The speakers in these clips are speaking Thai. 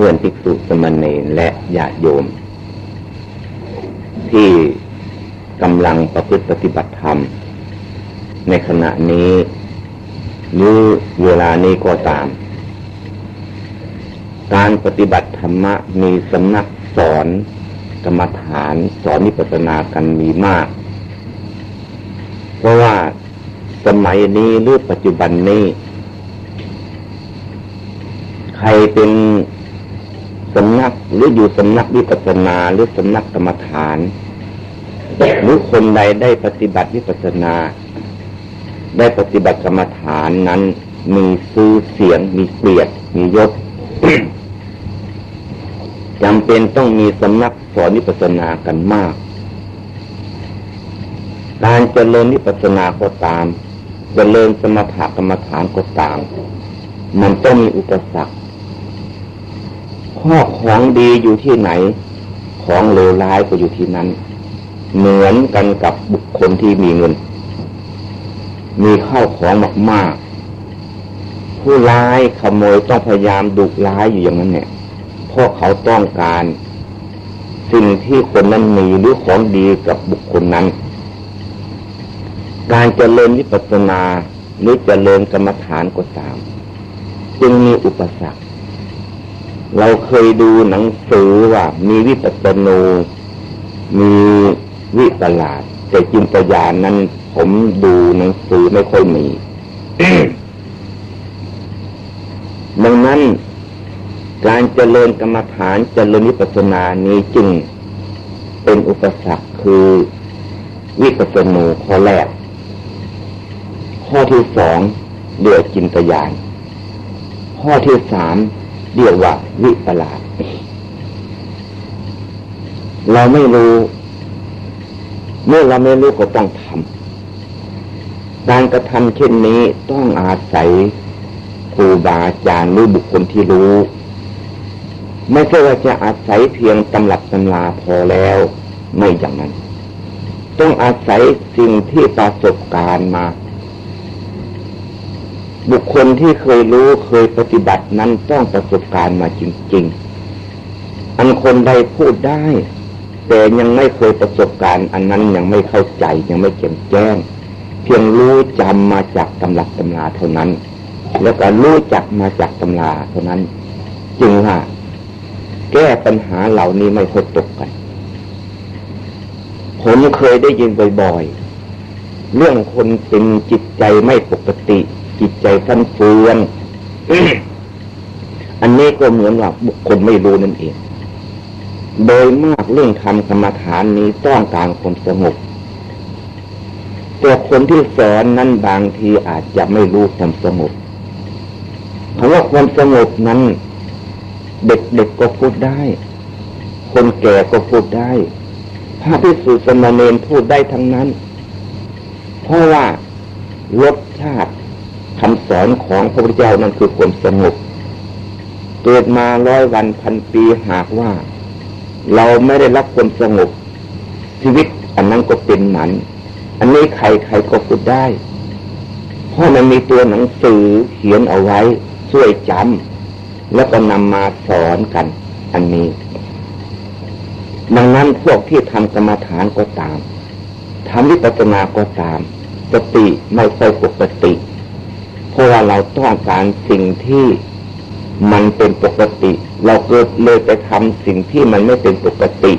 พื่อนภิกษุสมณีและญาติโยม ที่กำลังประพฤติปฏิบัติธรรม ในขณะนี้หรือเวลานี้ก็ตาม การปฏิบัติธรรมะมีสำนักสอนกรรมฐานสอนนิพพานากันมีมาก เพราะว่าสมัยนี้หรือปัจจุบันนี้ ใครเป็น สำนักหรืออยู่สำนักวิปัสสนาหรือสำนักกรรมฐาน หรือคนใดได้ปฏิบัติวิปัสสนา ได้ปฏิบัติกรรมฐานนั้น มีซื้อเสียง มีเกียดมียศจำเป็นต้องมีสำนักสอนวิปัสสนากันมาก การเจริญวิปัสสนาก็ตาม เจริญสมถกรรมฐานก็ตาม มันต้องมีอุปสรรค ข้อของดีอยู่ที่ไหน ของเลวร้ายก็อยู่ที่นั้น เหมือนกันกับบุคคลที่มีเงิน มีข้าวของมากๆ ผู้ร้ายขโมยต้องพยายามดุร้ายอยู่อย่างนั้นเนี่ยเพราะเขาต้องการสิ่งที่คนนั้นมีหรือของดีกับบุคคลนั้น การเจริญวิปัสสนาหรือเจริญกรรมฐานก็ตาม จึงมีอุปสรรค เราเคยดูหนังสือว่า มีวิปัสสนูมีวิปลาสแต่จินตญาณนั้น ผมดูหนังสือไม่ค่อยมี ดังนั้นการเจริญกรรมฐานเจริญวิปัสสนานี้จึงเป็นอุปสรรคคือวิปัสสนูข้อแรก ข้อที่สองเดือดจินตญาณข้อที่สาม เรียกว่าวิปลาสเราไม่รู้ เมื่อเราไม่รู้ก็ต้องทำการกระทำเช่นนี้ต้องอาศัยครูบาอาจารย์หรือบุคคลที่รู้ ไม่ใช่ว่าจะอาศัยเพียงตำรับตำลาพอแล้วไม่อย่างนั้น ต้องอาศัยสิ่งที่ประสบการณ์มา บุคคลที่เคยรู้เคยปฏิบัตินั้นต้องประสบการณ์มาจริง ๆ อันคนใดพูดได้ แต่ยังไม่เคยประสบการณ์ อันนั้นยังไม่เข้าใจยังไม่แจ่มแจ้ง เพียงรู้จำมาจากตำรับตำราเท่านั้น แล้วก็รู้จักมาจากตำราเท่านั้น จึงว่าแก้ปัญหาเหล่านี้ไม่ค่อยตกกัน ผมเคยได้ยินบ่อยๆ เรื่องคนเป็นจิตใจไม่ปกติ จิตใจฟันเฟือนอันนี้ก็เหมือนว่าบุคคลไม่รู้นั่นเอง โดยมากเรื่องทำกรรมฐานนี้ต้องการความสงบตัวคนที่สอนนั้นบางทีอาจจะไม่รู้ความสงบคำว่าความสงบนั้น เด็กๆก็พูดได้ คนแก่ก็พูดได้พระพิสุสมณเณรพูดได้ทั้งนั้น เพราะว่ารสชาติ คำสอนของพระพุทธเจ้านั่นคือความสงบเกิดมาร้อยวันพันปีหากว่า เราไม่ได้รับความสงบ ชีวิตอันนั้นก็เป็นหมัน อันนี้ใครใครก็พูดได้ เพราะมันมีตัวหนังสือเขียนเอาไว้ช่วยจำแล้วก็นำมาสอนกัน อันนี้ ดังนั้นพวกที่ทำกรรมฐานก็ตามทำวิปัสสนาก็ตามสติไม่ค่อยปกติ เพราะว่าเราต้องการสิ่งที่มันเป็นปกติ เราเกิดเลยไปทำสิ่งที่มันไม่เป็นปกติ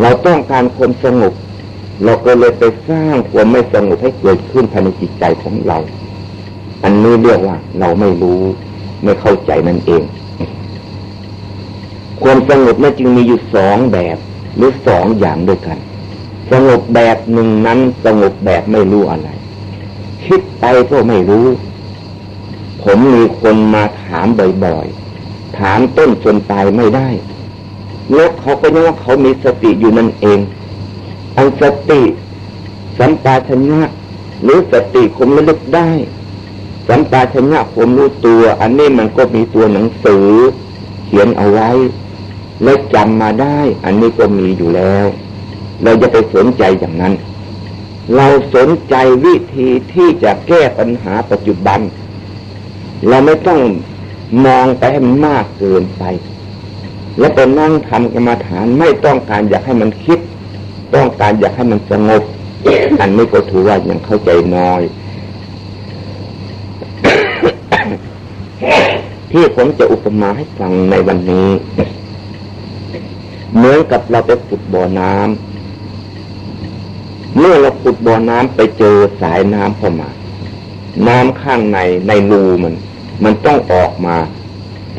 เราต้องการความสงบเราก็เลยไปสร้างความไม่สงบให้เกิดขึ้นภายในจิตใจของเรา อันนี้เรียกว่า เราไม่รู้ไม่เข้าใจนั่นเอง ความสงบนั้นจึงมีอยู่สองแบบ หรือสองอย่างด้วยกัน สงบแบบหนึ่งนั้นสงบแบบไม่รู้อะไร คิดไปก็ไม่รู้ ผมมีคนมาถามบ่อยๆ ถามต้นจนตายไม่ได้ แล้วเขาก็ยังว่าเขามีสติอยู่นั่นเองอันสติ สัมปาชัญญะหรือสติคมระลึกได้ สัมปาชัญญะผมรู้ตัว อันนี้มันก็มีตัวหนังสือ เขียนเอาไว้ และจำมาได้ อันนี้ก็มีอยู่แล้ว เราจะไปสนใจอย่างนั้น เราสนใจวิธีที่จะแก้ปัญหาปัจจุบัน เราไม่ต้องมองไปให้มันมากเกินไป แล้วไปนั่งทำกรรมฐานไม่ต้องการอยากให้มันคิด ต้องการอยากให้มันสงบอันนี้ก็ถือว่ายังเข้าใจน้อย ที่ผมจะอุปมาให้ฟังในวันนี้ เหมือนกับเราไปขุดบ่อน้ำ เมื่อเราขุดบ่อน้ำไปเจอสายน้ำเข้ามา น้ำข้างในในรูมัน มันต้องออกมา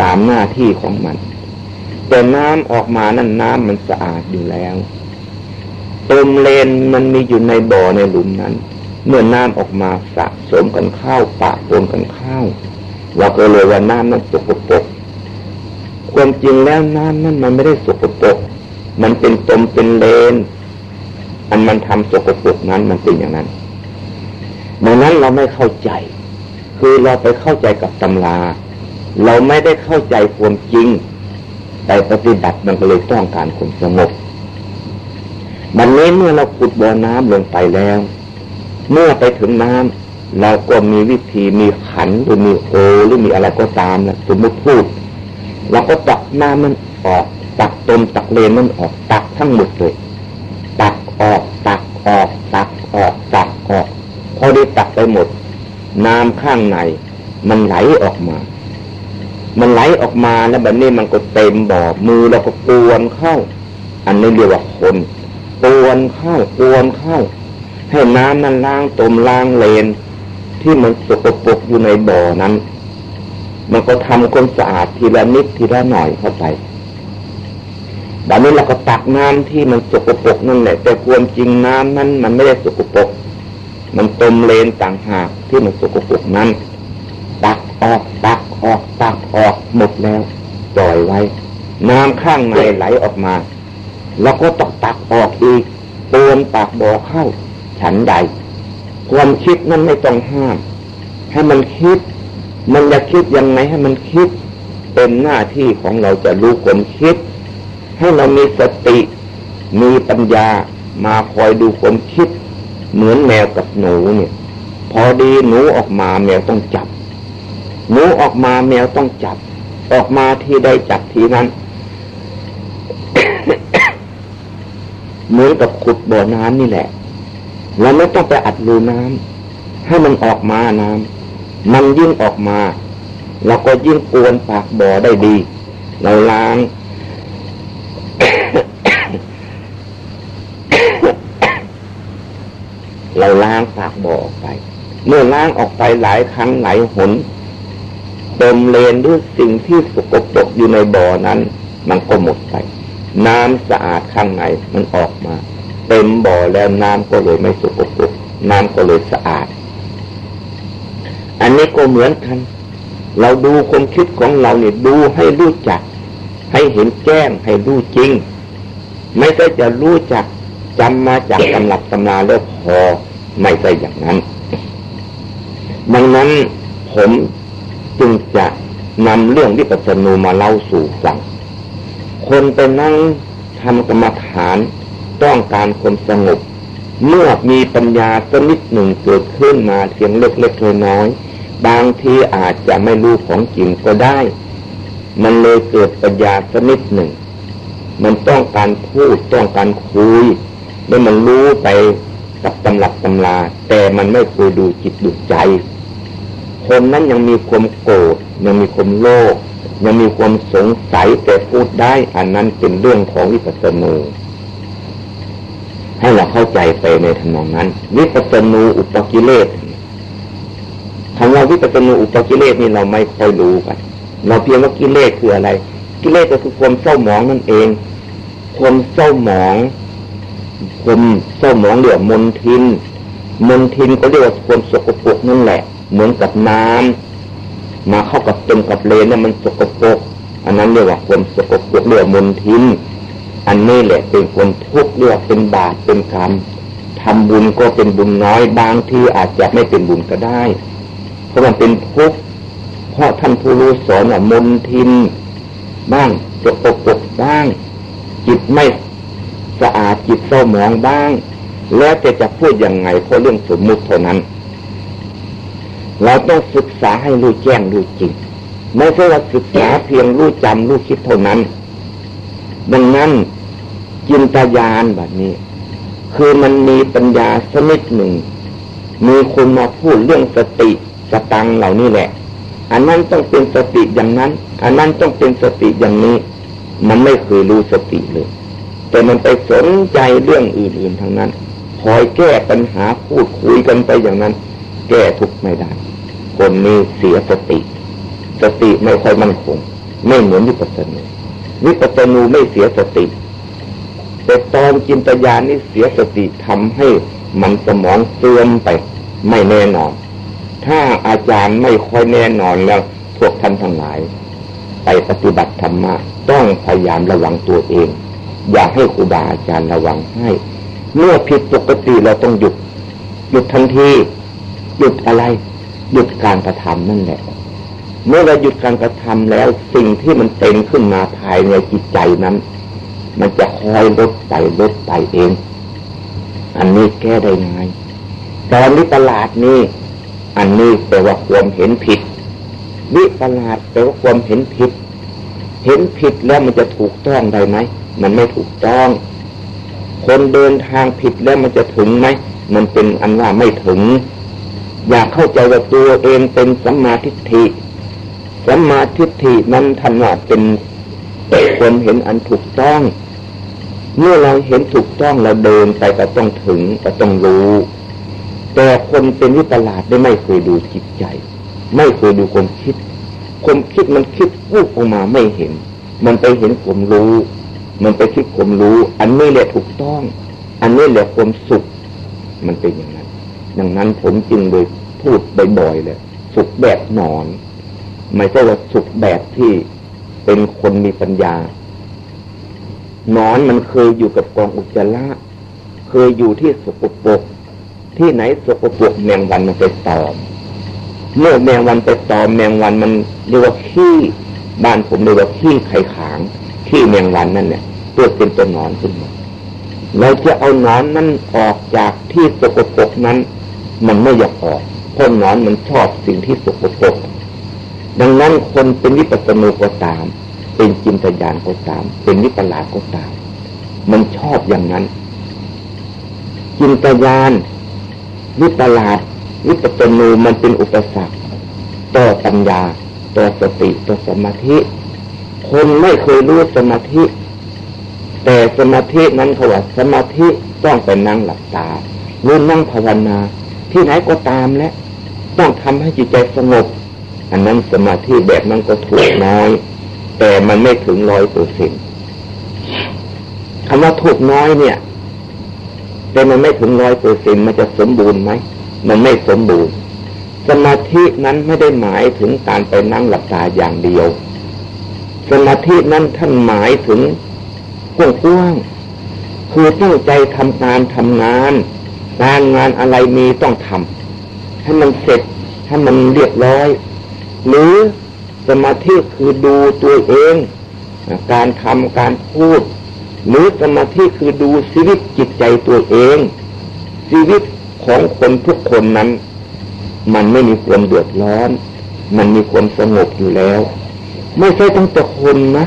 ตามหน้าที่ของมัน แต่น้ำออกมานั่นน้ำมันสะอาดอยู่แล้วติมเลนมันมีอยู่ในบ่อในหลุมนั้น เมื่อน้ำออกมาสะสมกันเข้าปะปนกันเข้าเราก็เลยว่าน้ำนั้นสกปรกความจริงแล้วน้ำนั้นมันไม่ได้สกปรกมันเป็นตมเป็นเลน อันมันทำสกปรกนั้นมันเป็นอย่างนั้นดังนั้นเราไม่เข้าใจ คือเราไปเข้าใจกับตำรา เราไม่ได้เข้าใจความจริงแต่ปฏิบัติมันก็เลยต้องการความสงบบันนี้เมื่อเราขุดบ่อน้ำลงไปแล้ว เมื่อไปถึงน้ำเราก็มีวิธีมีขันหรือมีโอหรือมีอะไรก็ตามนะสมมติพูดเราก็ตักน้ำมันออก ตักตมตักเลนมันออกตักทั้งหมดเลย ออกตักออกตักออกตักออก พอได้ตักไปหมด น้ำข้างใน มันไหลออกมา มันไหลออกมาแล้วแบบนี้มันก็เต็มบ่อมือเราก็กวนเข้า อันนี้เรียกว่าคนกวนเข้ากวนเข้า ให้น้ำนั้นล้างตมล้างเลน ที่มันสกปรกอยู่ในบ่อนั้น มันก็ทำความสะอาดทีละนิดทีละหน่อยเข้าไป แบบนี้เราก็ตักน้ำที่มันสกปรกนั่นแหละ แต่ความจริงน้ำนั้นมันไม่ได้สกปรกมันตมเลนต่างหากที่มันสกปรกนั้นตักออกตักออกตักออกหมดแล้วปล่อยไว้ น้ำข้างในไหลออกมา แล้วก็ต้องตักออกอีกเตือนปากบ่อเข้า ฉันใด ความคิดนั้นไม่ต้องห้าม ให้มันคิด มันจะคิดยังไงให้มันคิด เป็นหน้าที่ของเราจะรู้ความคิด ให้เรามีสติ มีปัญญามาคอยดูความคิด เหมือนแมวกับหนูเนี่ย พอดีหนูออกมาแมวต้องจับ หนูออกมาแมวต้องจับ ออกมาที่ใดจับทีนั้นเหมือนกับขุดบ่อน้ำนี่แหละ เราไม่ต้องไปอัดรูน้ำให้มันออกมาน้ำมันยิ่งออกมา เราก็ยิ่งกวนปากบ่อได้ดี เราล้าง เราล้างปากบ่อออกไป เมื่อล้างออกไปหลายครั้งหลายหนเติมเลนด้วยสิ่งที่สกปรกอยู่ในบ่อนั้น มันก็หมดไป น้ำสะอาดข้างในมันออกมา เต็มบ่อแล้วน้ำก็เลยไม่สกปรกน้ำก็เลยสะอาด อันนี้ก็เหมือนกัน เราดูความคิดของเราเนี่ยดูให้รู้จัก ให้เห็นแจ้งให้รู้จริง ไม่ใช่จะรู้จักจำมาจากตำรับตำนาแล้วพอ ไม่ใช่อย่างนั้น ดังนั้นผมจึงจะนำเรื่องวิปัสสนูมาเล่าสู่ฟัง คนไปนั่งทำกรรมฐานต้องการความสงบ เมื่อมีปัญญาสักนิดหนึ่งเกิดขึ้นมาเพียงเล็กๆน้อยๆบางทีอาจจะไม่รู้ของจริงก็ได้ มันเลยเกิดปัญญาสักนิดหนึ่ง มันต้องการพูดต้องการคุย แล้วมันรู้ไป กับตำรับตำราแต่มันไม่เคยดูจิตดูใจ คนนั้นยังมีความโกรธยังมีความโลภยังมีความสงสัยแต่พูดได้อันนั้นเป็นเรื่องของวิปัสสนูให้เราเข้าใจไปในทำนองนั้น วิปัสสนูอุปกิเลสคำว่าวิปัสสนูอุปกิเลสนี่เราไม่ค่อยรู้กันเราเพียงว่ากิเลสคืออะไร กิเลสก็คือความเศร้าหมองนั่นเอง ความเศร้าหมอง ความเศร้าหมองเรียกมนทิน มนทินก็เรียกว่าความสกปรกนั่นแหละ เหมือนกับน้ำมาเข้ากับเป็นกับเลนเนี่ยมันสกปรกอันนั้นเรียกว่าคนสกปรกเรียกมนทิน อันนี้แหละเป็นคนทุกข์เรียกเป็นบาปเป็นกรรมทำบุญก็เป็นบุญน้อยบางที่อาจจะไม่เป็นบุญก็ได้ เพราะมันเป็นทุกข์เพราะท่านผู้รู้สอนว่ามนทิน บ้างสกปรกบ้าง จิตไม่ สะอาดจิตเศร้าหมองบ้าง แล้วจะจะพูดยังไงเพราะเรื่องสมมุติเท่านั้น เราต้องศึกษาให้รู้แจ้งรู้จริง ไม่ใช่ว่าศึกษาเพียงรู้จำรู้คิดเท่านั้น ดังนั้นจินตญาณแบบนี้ คือมันมีปัญญาสนิดหนึ่ง มีคนมาพูดเรื่องสติสตังเหล่านี้แหละ อันนั้นต้องเป็นสติอย่างนั้น อันนั้นต้องเป็นสติอย่างนี้ มันไม่เคยรู้สติเลย แต่มันไปสนใจเรื่องอื่นๆทั้งนั้นคอยแก้ปัญหาพูดคุยกันไปอย่างนั้น แก้ทุกไม่ได้ คนนี้เสียสติ สติไม่ค่อยมั่นคง ไม่เหมือนวิปัสสนูวิปัสสนูไม่เสียสติ แต่ตอนจินตญาณนี่เสียสติทำให้มันสมองเสื่อมไป ไม่แน่นอน ถ้าอาจารย์ไม่ค่อยแน่นอนแล้วพวกท่านทั้งหลาย ไปปฏิบัติธรรมะต้องพยายามระวังตัวเอง อย่าให้ครูบาอาจารย์ระวังให้ เมื่อผิดปกติเราต้องหยุด หยุดทันที หยุดอะไร หยุดการกระทำนั่นแหละ เมื่อเราหยุดการกระทำแล้วสิ่งที่มันเป็นขึ้นมาภายในจิตใจนั้น มันจะคอยลดไปลดไปเอง อันนี้แก้ได้ง่ายตอนนี้ตลาดนี้อันนี้แปลว่าความเห็นผิด วิปลาดแปลว่าความเห็นผิด เห็นผิดแล้วมันจะถูกต้องได้ไหม มันไม่ถูกต้อง คนเดินทางผิดแล้วมันจะถึงไหมมันเป็นอันว่าไม่ถึง อยากเข้าใจว่าตัวเองเป็นสัมมาทิฏฐิสัมมาทิฏฐินั้นท่านว่าเป็นคนเห็นอันถูกต้อง เมื่อเราเห็นถูกต้องเราเดินไปก็ต้องถึงก็ต้องรู้ แต่คนเป็นวิปลาสได้ไม่เคยดูจิตใจ ไม่เคยดูความคิดความคิดมันคิดวูบออกมาไม่เห็น มันไปเห็นผมรู้ มันไปคิดความรู้ อันนี้แหละถูกต้อง อันนี้แหละความสุข มันเป็นอย่างนั้น ดังนั้นผมจึงเลยพูดบ่อยๆเลยสุขแบบนอน ไม่ใช่ว่าสุขแบบที่เป็นคนมีปัญญานอนมันเคยอยู่กับกองอุจจาระเคยอยู่ที่สกปรกที่ไหนสกปรกแมงวันมันไปตอม เมื่อแมงวันไปตอมแมงวันมันเรียกว่าขี้บ้านผมเรียกว่าขี้ไข่ขางขี้แมงวันนั่นเนี่ย พื่อเป็นตัวนอนขึ้นมาเราจะเอานอนนั้นออกจากที่สกปรกนั้น มันไม่อยากออกเพราะนอนมันชอบสิ่งที่สกปรกดังนั้นคนเป็นวิปัสสนูก็ตาม เป็นจินตญาณก็ตาม เป็นวิปลาสก็ตาม มันชอบอย่างนั้น จินตญาณวิปลาสวิปัสสนูมันเป็นอุปสรรคต่อปัญญาต่อสติต่อสมาธิ คนไม่เคยรู้สมาธิ แต่สมาธินั้นเขาว่าสมาธิต้องไปนั่งหลับตาหรือนั่งภาวนา ที่ไหนก็ตามและต้องทำให้จิตใจสงบ อันนั้นสมาธิแบบนั้นก็ถูกน้อย แต่มันไม่ถึงร้อยเปอร์เซ็นต์คำว่าถูกน้อยเนี่ย แต่มันไม่ถึงร้อยเปอร์เซ็นต์มันจะสมบูรณ์ไหมมันไม่สมบูรณ์ สมาธินั้นไม่ได้หมายถึงการไปนั่งหลับตาอย่างเดียว สมาธินั้นท่านหมายถึง กว้างคือตั้งใจทำงานทำงานการงานอะไรมีต้องทำให้มันเสร็จให้มันเรียบร้อย หรือสมาธิคือดูตัวเอง การทำการพูด หรือสมาธิคือดูชีวิตจิตใจตัวเอง ชีวิตของคนทุกคนนั้น มันไม่มีความเดือดร้อน มันมีความสงบอยู่แล้ว ไม่ใช่ตั้งแต่คนนะ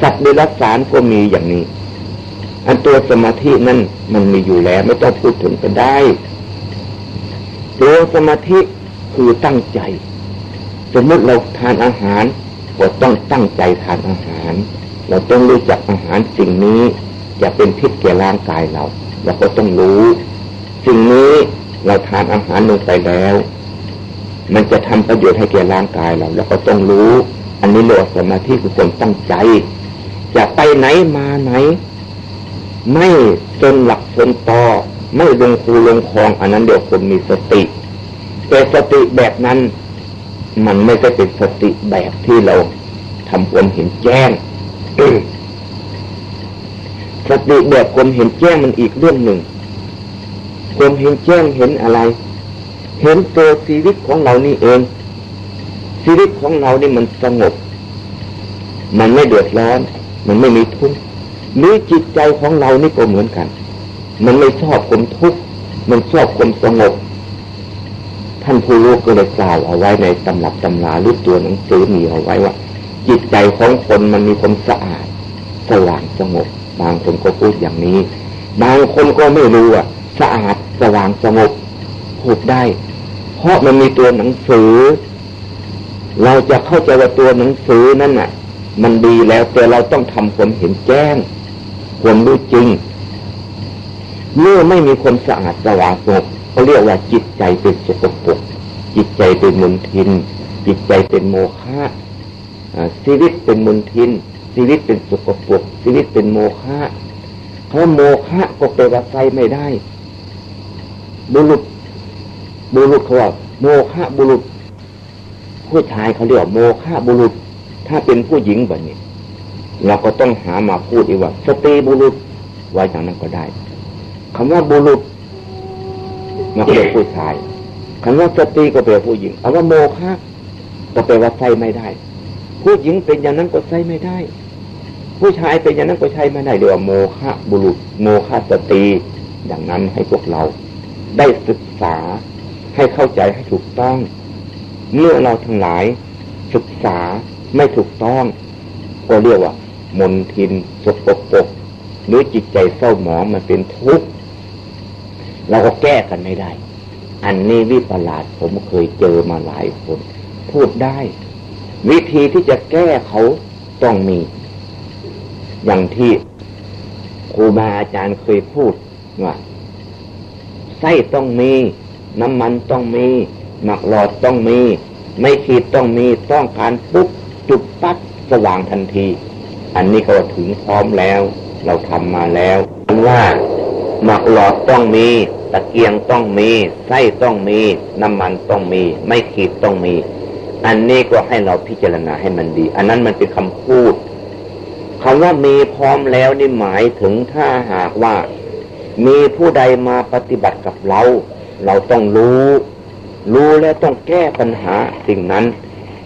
สัตว์ในรักษารก็มีอย่างนี้ อันตัวสมาธินั้นมันมีอยู่แล้ว ไม่ต้องพูดถึงก็ได้ ตัวสมาธิคือตั้งใจ สมมติเราทานอาหารก็ต้องตั้งใจทานอาหาร เราต้องรู้จักอาหารสิ่งนี้จะเป็นพิษแก่ร่างกายเราเราก็ต้องรู้ สิ่งนี้เราทานอาหารลงไปแล้ว มันจะทำประโยชน์ให้แก่ร่างกายเรา แล้วก็ต้องรู้ อันนี้เรียกสมาธิคือความตั้งใจ จะไปไหนมาไหน ไม่จนหลักจนต่อไม่ลงคูลงคลอง อันนั้นเดี๋ยวคนมีสติแต่สติแบบนั้น มันไม่ใช่เป็นสติแบบที่เราทำความเห็นแจ้งสติแบบคนเห็นแจ้งมันอีกเรื่องหนึ่งความเห็นแจ้งเห็นอะไร เห็นตัวชีวิตของเรานี่เอง ชีวิตของเรานี่มันสงบ มันไม่เดือดร้อน มันไม่มีทุกข์หรือจิตใจของเรานี่ก็เหมือนกัน มันไม่ชอบความทุกข์มันชอบความสงบ ท่านผู้รู้ก็เลยกล่าวเอาไว้ในตำรับตำราหรือตัวหนังสือมีเอาไว้ว่า จิตใจของคนมันมีความสะอาด สว่างสงบ บางคนก็พูดอย่างนี้ บางคนก็ไม่รู้อะสะอาดสว่างสงบพูดได้ เพราะมันมีตัวหนังสือ เราจะเข้าใจว่าตัวหนังสือนั่นน่ะ มันดีแล้วแต่เราต้องทำความเห็นแจ้งความรู้จริง เมื่อไม่มีความสะอาดสว่างสงบเขาเรียกว่าจิตใจเป็นสกปรกจิตใจเป็นมลทิน จิตใจเป็นโมฆะชีวิตเป็นมลทิน ชีวิตเป็นสกปรกชีวิตเป็นโมฆะเขาโมฆะก็แปว่าใจไม่ได้ บุรุษ บุรุษเขาว่าโมฆะบุรุษ ผู้ชายเขาเรียกโมฆะบุรุษ ถ้าเป็นผู้หญิงแบบนี้เราก็ต้องหามาพูดอีกว่าสตรีบุรุษไว้อย่างนั้นก็ได้คำว่าบุรุษมาเป็นผู้ชายคำว่าสตรีก็เป็นผู้หญิงคำว่าโมฆะก็แปลว่าใส่ไม่ได้ ผู้หญิงเป็นอย่างนั้นก็ใส่ไม่ได้ ผู้ชายเป็นอย่างนั้นก็ใช้ไม่ได้เรียกว่าโมฆะบุรุษ โมฆะสตรีดังนั้นให้พวกเราได้ศึกษาให้เข้าใจให้ถูกต้อง เมื่อเราทั้งหลายศึกษา ไม่ถูกต้อง ก็เรียกว่ามนทินสกปรกหรือจิตใจเศร้าหมองมันเป็นทุกข์เราก็แก้กันไม่ได้ อันนี้วิปลาสผมเคยเจอมาหลายคน พูดได้ วิธีที่จะแก้เขาต้องมี อย่างที่ครูบาอาจารย์เคยพูดว่าไส้ต้องมี น้ำมันต้องมี หมักหลอดต้องมี ไม่ขีดต้องมีต้องการปุ๊บ จุดปั๊บสว่างทันที อันนี้ก็ถึงพร้อมแล้ว เราทำมาแล้วว่าหมักหลอดต้องมีตะเกียงต้องมีไส้ต้องมี น้ำมันต้องมี ไม่ขีดต้องมี อันนี้ก็ให้เราพิจารณาให้มันดี อันนั้นมันเป็นคำพูดคำว่ามีพร้อมแล้วนี่หมายถึงถ้าหากว่า มีผู้ใดมาปฏิบัติกับเรา เราต้องรู้ รู้แล้วต้องแก้ปัญหาสิ่งนั้น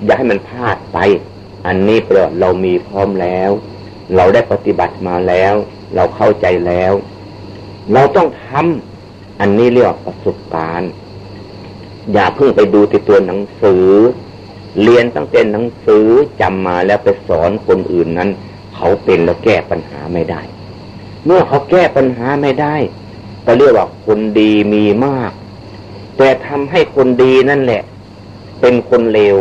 อย่าให้มันพลาดไป อันนี้เปล่าเรามีพร้อมแล้ว เราได้ปฏิบัติมาแล้ว เราเข้าใจแล้ว เราต้องทำอันนี้เรียกว่าประสบการณ์ อย่าเพิ่งไปดูที่ตัวหนังสือ เรียนตั้งแต่หนังสือจำมาแล้วไปสอนคนอื่นนั้น เขาเป็นแล้วแก้ปัญหาไม่ได้ เมื่อเขาแก้ปัญหาไม่ได้ ก็เรียกว่าคนดีมีมาก แต่ทำให้คนดีนั่นแหละ เป็นคนเลว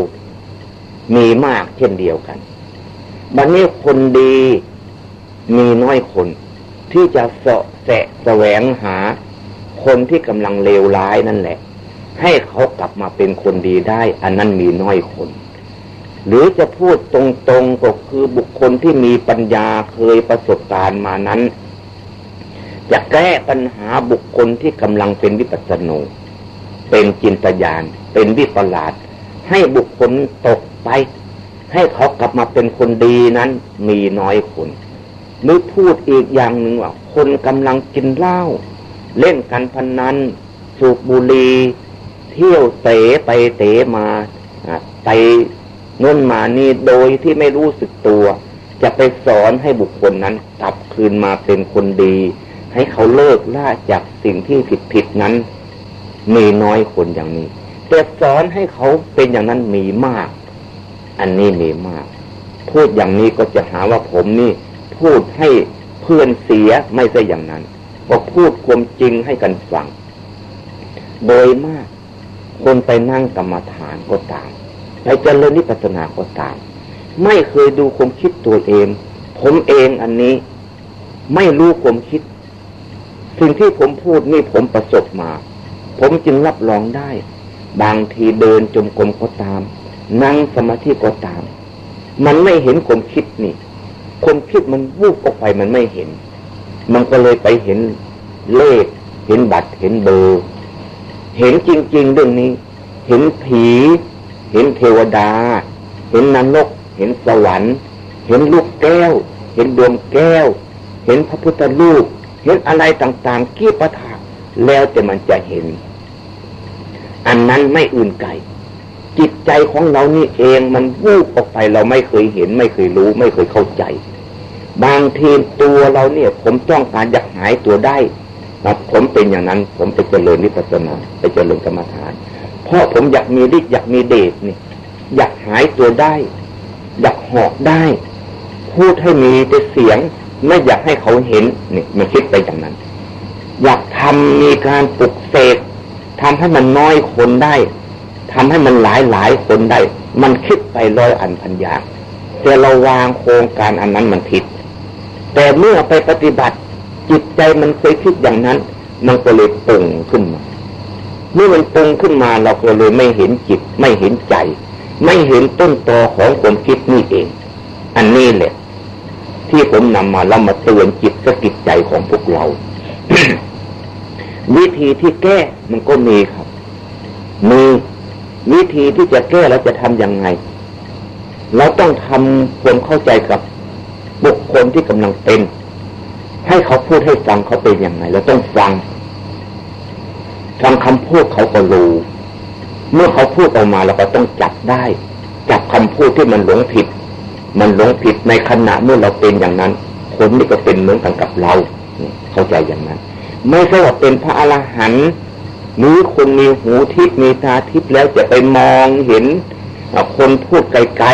มีมากเช่นเดียวกัน บัดนนี้คนดีมีน้อยคน ที่จะเสาะแสะแสวงหา คนที่กำลังเลวร้ายนั่นแหละ ให้เขากลับมาเป็นคนดีได้ อันนั้นมีน้อยคน หรือจะพูดตรงๆก็คือบุคคลที่มีปัญญาเคยประสบการณ์มานั้นจะแก้ปัญหาบุคคลที่กำลังเป็นวิปัสสนูเป็นจินตญาณเป็นวิปลาสให้บุคคลตก ไปให้เขากลับมาเป็นคนดีนั้นมีน้อยคนหรือพูดอีกอย่างหนึ่งว่า คนกำลังกินเหล้าเล่นกันพนนันสูบบุหรี่เที่ยวเตะไปเตะมาไปน่นมานี่โดยที่ไม่รู้สึกตัว จะไปสอนให้บุคคลนั้นกลับคืนมาเป็นคนดี ให้เขาเลิกล่าจากสิ่งที่ผิดผิดนั้น มีน้อยคนอย่างนี้ แต่สอนให้เขาเป็นอย่างนั้นมีมาก อันนี้มีมาก พูดอย่างนี้ก็จะหาว่าผมนี่ พูดให้เพื่อนเสียไม่ใช่อย่างนั้นก็พูดความจริงให้กันฟัง โดยมาก คนไปนั่งกรรมฐานก็ตามไปเจริญนิพพานาก็ตาม ไม่เคยดูความคิดตัวเอง ผมเองอันนี้ไม่รู้ความคิด สิ่งที่ผมพูดนี่ผมประสบมา ผมจึงรับรองได้ บางทีเดินจมกรมก็ตาม นั่งสมาธิก็ตาม มันไม่เห็นความคิดนี่คนคิดมันวูบออกไปมันไม่เห็น มันก็เลยไปเห็นเลข เห็นบัตรเห็นเบอร์เห็นจริง ๆ เรื่องนี้ เห็นผี เห็นเทวดา เห็นนรก เห็นสวรรค์ เห็นลูกแก้ว เห็นดวงแก้ว เห็นพระพุทธรูป เห็นอะไรต่างๆ กี้ประทาแล้วแต่มันจะเห็น อันนั้นไม่อื่นไกล จิตใจของเรานี่เองมันวูบออกไปเราไม่เคยเห็น ไม่เคยรู้ ไม่เคยเข้าใจ บางทีตัวเราเนี่ย ผมต้องการอยากหายตัวได้แต่ผมเป็นอย่างนั้น ผมไปเจริญนิพพานาไปเจริญกรรมฐาน เพราะผมอยากมีฤทธิ์อยากมีเดชนี่อยากหายตัวได้ อยากหอกได้ พูดให้มีแต่เสียง ไม่อยากให้เขาเห็นนี่มันคิดไปอย่างนั้น อยากทำมีการปลุกเสกทำให้มันน้อยคนได้ ทำให้มันหลายหลายคนได้ มันคิดไปร้อยอันพันอย่าง แต่เราวางโครงการอันนั้นมันผิด แต่เมื่อไปปฏิบัติ จิตใจมันเคยคิดอย่างนั้น มันก็เลยปรุงขึ้นมา เมื่อมันปรุงขึ้นมาเราก็เลยไม่เห็นจิต ไม่เห็นใจ ไม่เห็นต้นตอของความคิดนี่เอง อันนี้แหละ ที่ผมนำมาแล้วมาเตือนจิตสกิจใจของพวกเรา วิธีที่แก้มันก็มีครับมี วิธีที่จะแก้แล้วจะทำยังไง เราต้องทำความเข้าใจกับบุคคลที่กำลังเป็น ให้เขาพูดให้ฟังเขาเป็นยังไงเราต้องฟัง ฟังคำพูดเขาก็รู้ เมื่อเขาพูดออกมาเราก็ต้องจับได้ จับคำพูดที่มันหลงผิด มันหลงผิดในขณะเมื่อเราเป็นอย่างนั้น คนนี้ก็เป็นเหมือนกันกับเรา เข้าใจอย่างนั้น ไม่ใช่ว่าเป็นพระอรหันต์ หรือคนมีหูทิพมีตาทิพแล้วจะไปมองเห็นคนพูดไกล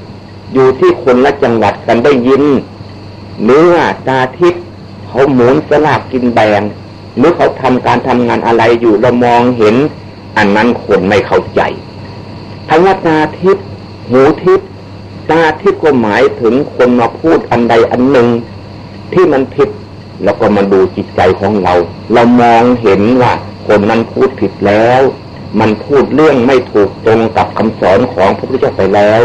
ๆ อยู่ที่คนละจังหวัดกันได้ยินเนื้อตาทิพย์เขาหมุนสลากกินแบงหรือเขาทำการทำงานอะไรอยู่เรามองเห็น อันนั้นคนไม่เข้าใจคำว่าตาทิพย์หูทิพย์ตาทิพย์ก็หมายถึงคนมาพูดอันใดอันหนึ่ง ที่มันผิดแล้วก็มาดูจิตใจของเรา เรามองเห็นว่า คนนั้นพูดผิดแล้ว มันพูดเรื่องไม่ถูกตรงกับคำสอนของพระพุทธเจ้าไปแล้ว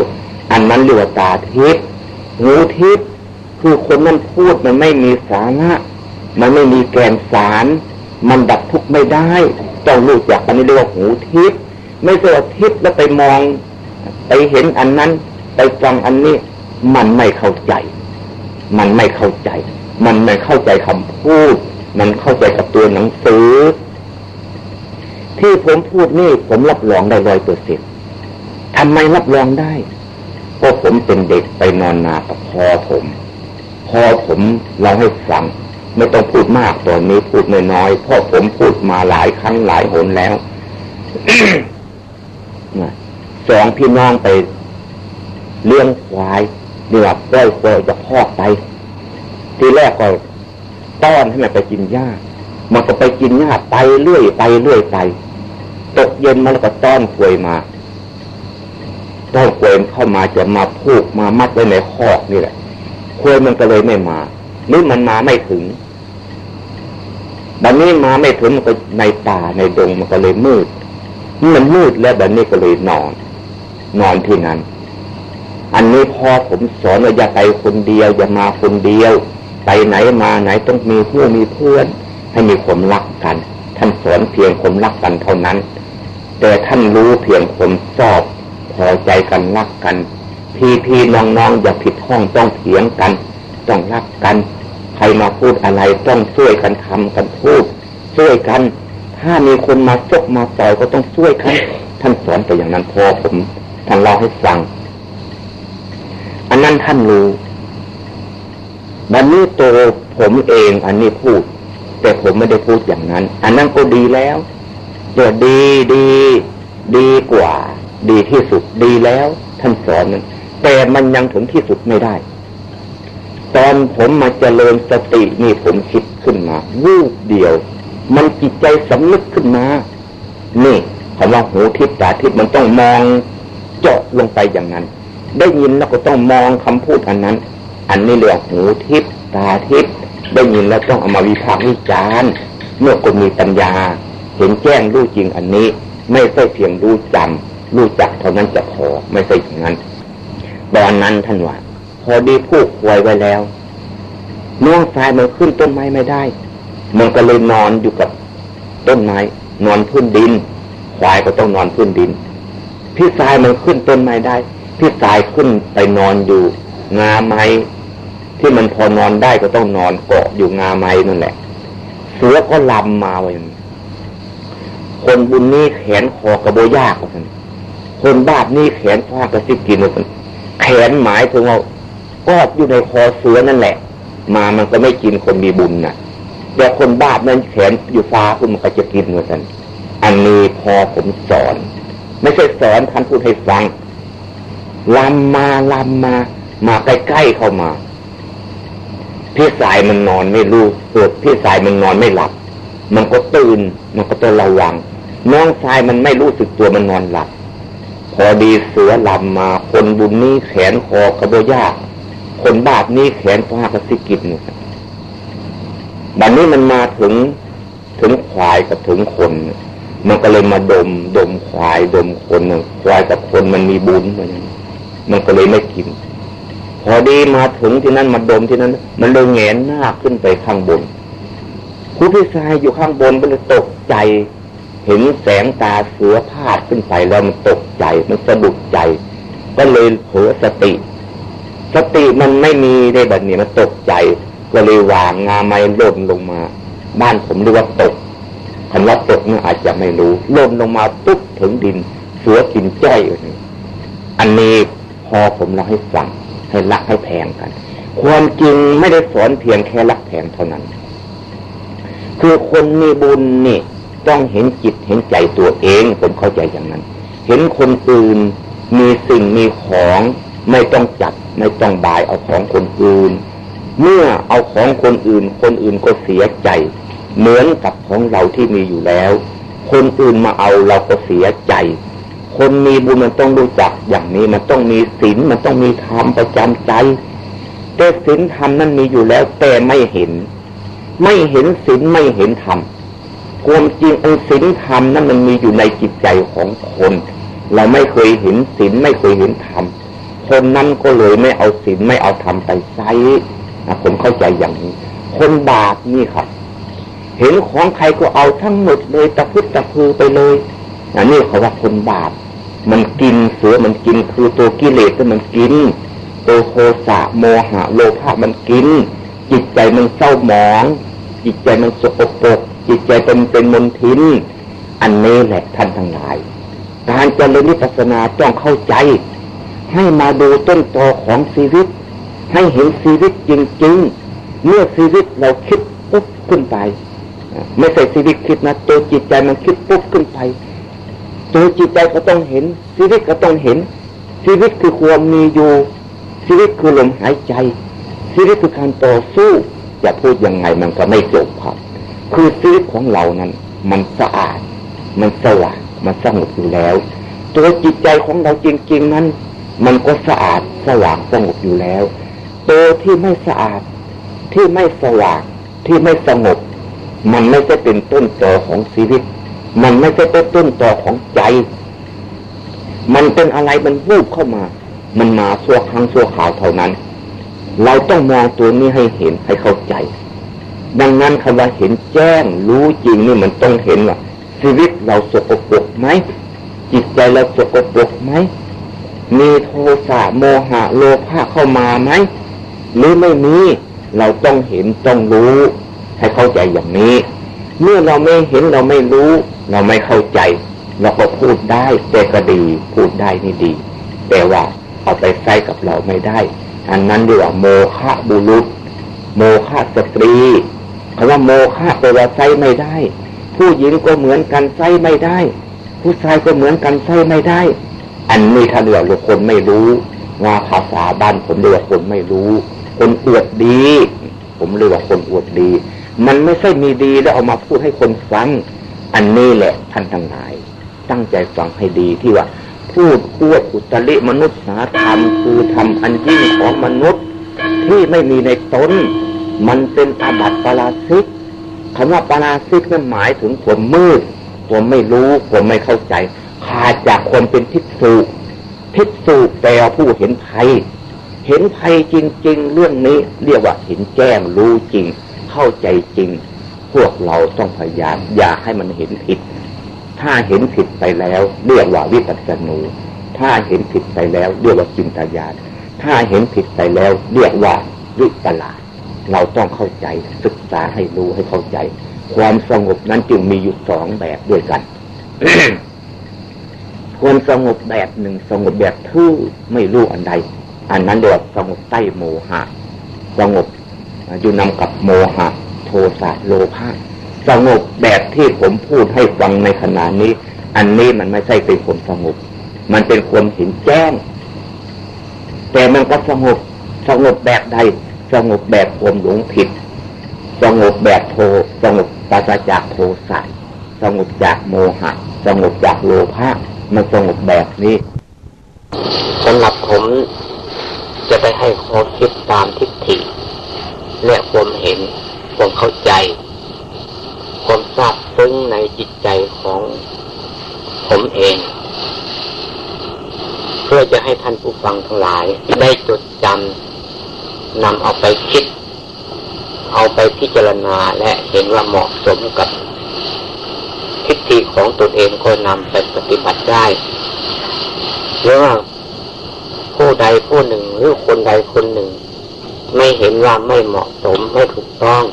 อันนั้นเรียกว่าตาทิพย์หูทิพย์คือคนนั้นพูดมันไม่มีสาระมันไม่มีแกนสาร มันดับทุกข์ไม่ได้ต้องรู้จักอันนี้เรียกว่าหูทิพย์ไม่ใช่ว่าทิพย์แล้วไปมอง ไปเห็นอันนั้น ไปฟังอันนี้ มันไม่เข้าใจ มันไม่เข้าใจ มันไม่เข้าใจคำพูด มันเข้าใจกับตัวหนังสือ ที่ผมพูดนี่ผมรับรองได้ร้อยเปอร์เซ็นต์ทำไมรับรองได้เพราะผมเป็นเด็กไปนอนนากับพ่อผม พ่อผมเราให้ฟัง ไม่ต้องพูดมากตอนนี้พูดน้อยๆเพราะผมพูดมาหลายครั้งหลายหนแล้วสองพี่น้องไปเลี้ยงควายเดือดด้อยควายจะพอกไป ทีแรกก็ต้อนให้มันไปกินหญ้า มันก็ไปกินหญ้าไปเรื่อยไปเรื่อยไป ตกเย็นมาแล้วก็ต้อนควยมาต้อนควยเข้ามาจะมาพูกมามัดไว้ในคอกนี่แหละควยมันก็เลยไม่มาหรือมันมาไม่ถึงบบนี้มาไม่ถึงมันก็ในป่าในดงมันก็เลยมืดมันมืดแล้วบบนี้ก็เลยนอน นอนที่นั้น อันนี้พ่อผมสอนว่าอย่าไปคนเดียวอย่ามาคนเดียว ไปไหนมาไหนต้องมีเพื่อนมีเพื่อน ให้มีความรักกัน ท่านสอนเพียงความรักกันเท่านั้น แต่ท่านรู้เพียงคนชอบพอใจกันรักกัน พี่พี่น้องน้องอย่าผิดห้องต้องเถียงกัน ต้องรักกัน ใครมาพูดอะไรต้องช่วยกันทำกันพูดช่วยกัน ถ้ามีคนมาซกมาต่อยก็ต้องช่วยกันท่านสอนแต่อย่างนั้นพอผมท่านเล่าให้ฟัง อันนั้นท่านรู้บันนี้ตัวผมเองอันนี้พูด แต่ผมไม่ได้พูดอย่างนั้น อันนั้นก็ดีแล้วจะดีดีดีกว่า ดีที่สุดดีแล้ว ท่านสอนนั้นแต่มันยังถึงที่สุดไม่ได้ ตอนผมมาเจริญสตินี่ผมคิดขึ้นมาวูบเดียว มันจิตใจสำนึกขึ้นมา นี่คำว่าหูทิพตาทิพมันต้องมองเจาะลงไปอย่างนั้น ได้ยินแล้วก็ต้องมองคำพูดอันนั้น อันนี้เรียกหูทิพตาทิพ ได้ยินแล้วต้องเอามาวิพากษ์วิจารณ์เมื่อคนมีปัญญา เห็นแจ้งรู้จริงอันนี้ ไม่ใช่เพียงรู้จำรู้จักเท่านั้นจะพอไม่ใช่อย่างนั้นตอนนั้นท่านว่าพอดีผูกควยไว้แล้วน้องทรายมันขึ้นต้นไม้ไม่ได้ มันก็เลยนอนอยู่กับต้นไม้ นอนพื้นดิน ควายก็ต้องนอนพื้นดิน พี่ทรายมันขึ้นต้นไม้ได้ พี่ทรายขึ้นไปนอนอยู่งาไม้ ที่มันพอนอนได้ก็ต้องนอนเกาะอยู่งาไม้นั่นแหละ เสือก็ลำมาไว้คนบุญนี้แขนคอกระโบยากกว่าท่านคนบาปนี้แขนฟ้ากระซิบกินว่าท่านแขนหมายถึงว่าก็อยู่ในคอเสือนั่นแหละ มามันก็ไม่กินคนมีบุญนะ่ะแต่คนบาปนั้นแขนอยู่ฟ้าคุณมันก็จะกินว่าท่านอันนี้พอผมสอน ไม่ใช่สอนท่านพูดให้ฟังลำมาลำมา มาใกล้ๆเข้ามา พี่สายมันนอนไม่รู้เกิดพี่สายมันนอนไม่หลับ มันก็ตื่นมันก็ต้องระวัง น้องชายมันไม่รู้สึกตัวมันนอนหลับ พอดีเสือลำมาคนบุญนี้แขนคอกระโบยาก คนบาปนี้แขนฟ้ากระสิกิจนี่บัดนนี้มันมาถึงถึงควายกับถึงคน มันก็เลยมาดม ดมควายดมคนควายกับคนมันมีบุญมันมันก็เลยไม่กิน พอดีมาถึงที่นั่นมาดมที่นั้น มันเลยแงนหน้าขึ้นไปข้างบนผู้พี่ชายอยู่ข้างบนก็เลยตกใจ เห็นแสงตาเสือพาดขึ้นไปแล้วมันตกใจ มันสะดุดใจ ก็เลยเผลอสติ สติมันไม่มีในแบบนี้มันตกใจ ก็เลยวางงาไม้ล่นลงมา บ้านผมเรียกว่าตกคำว่าตกนี่อาจจะไม่รู้ล่นลงมาปุ๊บถึงดิน เสือกินจ้อยอยอันนี้พอผมเล่าให้ฟัง ให้รักให้แพงกัน ความจริงไม่ได้สอนเพียงแค่รักแพงเท่านั้น คือคนมีบุญนี่ต้องเห็นจิตเห็นใจตัวเอง ผมเข้าใจอย่างนั้น เห็นคนอื่นมีสิ่งมีของไม่ต้องจับไม่ต้องบายเอาของคนอื่น เมื่อเอาของคนอื่น คนอื่นก็เสียใจ เหมือนกับของเราที่มีอยู่แล้ว คนอื่นมาเอาเราก็เสียใจ คนมีบุญมันต้องรู้จักอย่างนี้มันต้องมีศีลมันต้องมีธรรมประจำใจ แต่ศีลธรรมนั้นมีอยู่แล้ว แต่ไม่เห็น ไม่เห็นศีลไม่เห็นธรรมความจริงอันศีลธรรมนั้นมันมีอยู่ในจิตใจของคน เราไม่เคยเห็นศีลไม่เคยเห็นธรรมคนนั้นก็เลยไม่เอาศีลไม่เอาธรรมไปใช้นะผมเข้าใจอย่างนี้ คนบาปนี่ครับ เห็นของใครก็เอาทั้งหมดเลยตะพุดตะพือไปเลยอันนี้เขาว่าคนบาป มันกินเสือมันกินคือตัวกิเลสที่มันกินตัวโคสะโมหะโลภะมันกิน จิตใจมันเศร้าหมอง จิตใจมันสกปรกจิตใจเป็นเป็นมลทินอันนี้แหละท่านทั้งหลาย การเจริญนิพพานาต้องเข้าใจ ให้มาดูต้นตอของชีวิต ให้เห็นชีวิตจริงๆ เมื่อชีวิตเราคิดปุ๊บขึ้นไป ไม่ใช่ชีวิตคิดนะตัวจิตใจมันคิดปุ๊บขึ้นไป ตัวจิตใจก็ต้องเห็น ชีวิตก็ต้องเห็น ชีวิตคือความมีอยู่ ชีวิตคือลมหายใจ ชีวิตคือการต่อสู้จะพูดยังไงมันก็ไม่จบครับคือชีวิตของเรานั้น มันสะอาด มันสว่างมันสงบอยู่แล้ว ตัวจิตใจของเราจริงๆนั้น มันก็สะอาดสว่างสงบอยู่แล้ว ตัวที่ไม่สะอาดที่ไม่สว่างที่ไม่สงบ มันไม่จะเป็นต้นตอของชีวิต มันไม่ใช่เป็นต้นต่อของใจ มันเป็นอะไรมันวูบเข้ามา มันมาชั่วครั้งชั่วข่าวเท่านั้น เราต้องมองตัวนี้ให้เห็นให้เข้าใจ ดังนั้นคำว่าเห็นแจ้งรู้จริงนี่มันต้องเห็นว่าชีวิตเราสกปรกไหมจิตใจเราสกปรกไหมมีโทสะโมหะโลภะเข้ามาไหมหรือไม่มีเราต้องเห็นต้องรู้ ให้เข้าใจอย่างนี้ เมื่อเราไม่เห็นเราไม่รู้ เราไม่เข้าใจ เราก็พูดได้แต่ก็ดี พูดได้นี่ดี แต่ว่าเอาไปใช้กับเราไม่ได้ อันนั้นเรียกว่าโมฆะบุรุษ โมฆะสตรีคำว่าโมฆะแปลว่าใช้ไม่ได้ ผู้หญิงก็เหมือนกันใช้ไม่ได้ ผู้ชายก็เหมือนกันใช้ไม่ได้ อันนี้ถ้าเรียกว่าคนไม่รู้ว่าภาษาบ้านผมเรียกว่าคนไม่รู้ คนอวดดี ผมเรียกว่าคนอวดดี มันไม่ใช่มีดีแล้วเอามาพูดให้คนฟัง อันนี้แหละท่านทั้งหลาย ตั้งใจฟังให้ดีที่ว่า พูดพูดอุตริมนุษย์สาธรรมคือธรรมอันยิ่งของมนุษย์ ที่ไม่มีในตนมันเป็นอาบัติปราชิกคำว่าปราชิกนั้นหมายถึงผมมืดผมไม่รู้ผมไม่เข้าใจขาดจากคนเป็นทิศสูทิศสูแปลผู้เห็นภัย เห็นภัยจริง ๆ เรื่องนี้เรียกว่าเห็นแจ้งรู้จริง เข้าใจจริง พวกเราต้องพยายามอย่าให้มันเห็นผิด ถ้าเห็นผิดไปแล้วเรียกว่าวิปัสสนูถ้าเห็นผิดไปแล้วเรียกว่าจินตญาณถ้าเห็นผิดไปแล้วเรียกว่าวิปลาสเราต้องเข้าใจศึกษาให้รู้ให้เข้าใจ ความสงบนั้นจึงมีอยู่สองแบบด้วยกันความสงบแบบหนึ่งสงบแบบทื่อไม่รู้อันใด อันนั้นเรียกว่าสงบใต้โมหะ สงบ อยู่นำกับโมหะ โทสะโลภะสงบแบบที่ผมพูดให้ฟังในขณะนี้ อันนี้มันไม่ใช่เป็นความสงบ มันเป็นความเห็นแจ้ง แต่มันก็สงบสงบแบบใดสงบแบบความหลงผิด สงบแบบโทสงบปราศจากโทสะสงบจากโมหะ สงบจากโลภะมันสงบแบบนี้สำหรับผมจะไปให้ข้อคิดตามทิฏฐิ และความเห็นความเข้าใจ ความทราบซึ้งในจิตใจของผมเอง เพื่อจะให้ท่านผู้ฟังทั้งหลาย ได้จดจำนำเอาไปคิด เอาไปพิจารณาและเห็นว่าเหมาะสมกับทิฏฐิของตนเองก็นำไปปฏิบัติได้หรือว่าผู้ใดผู้หนึ่งหรือคนใดคนหนึ่ง ไม่เห็นว่าไม่เหมาะสมไม่ถูกต้อง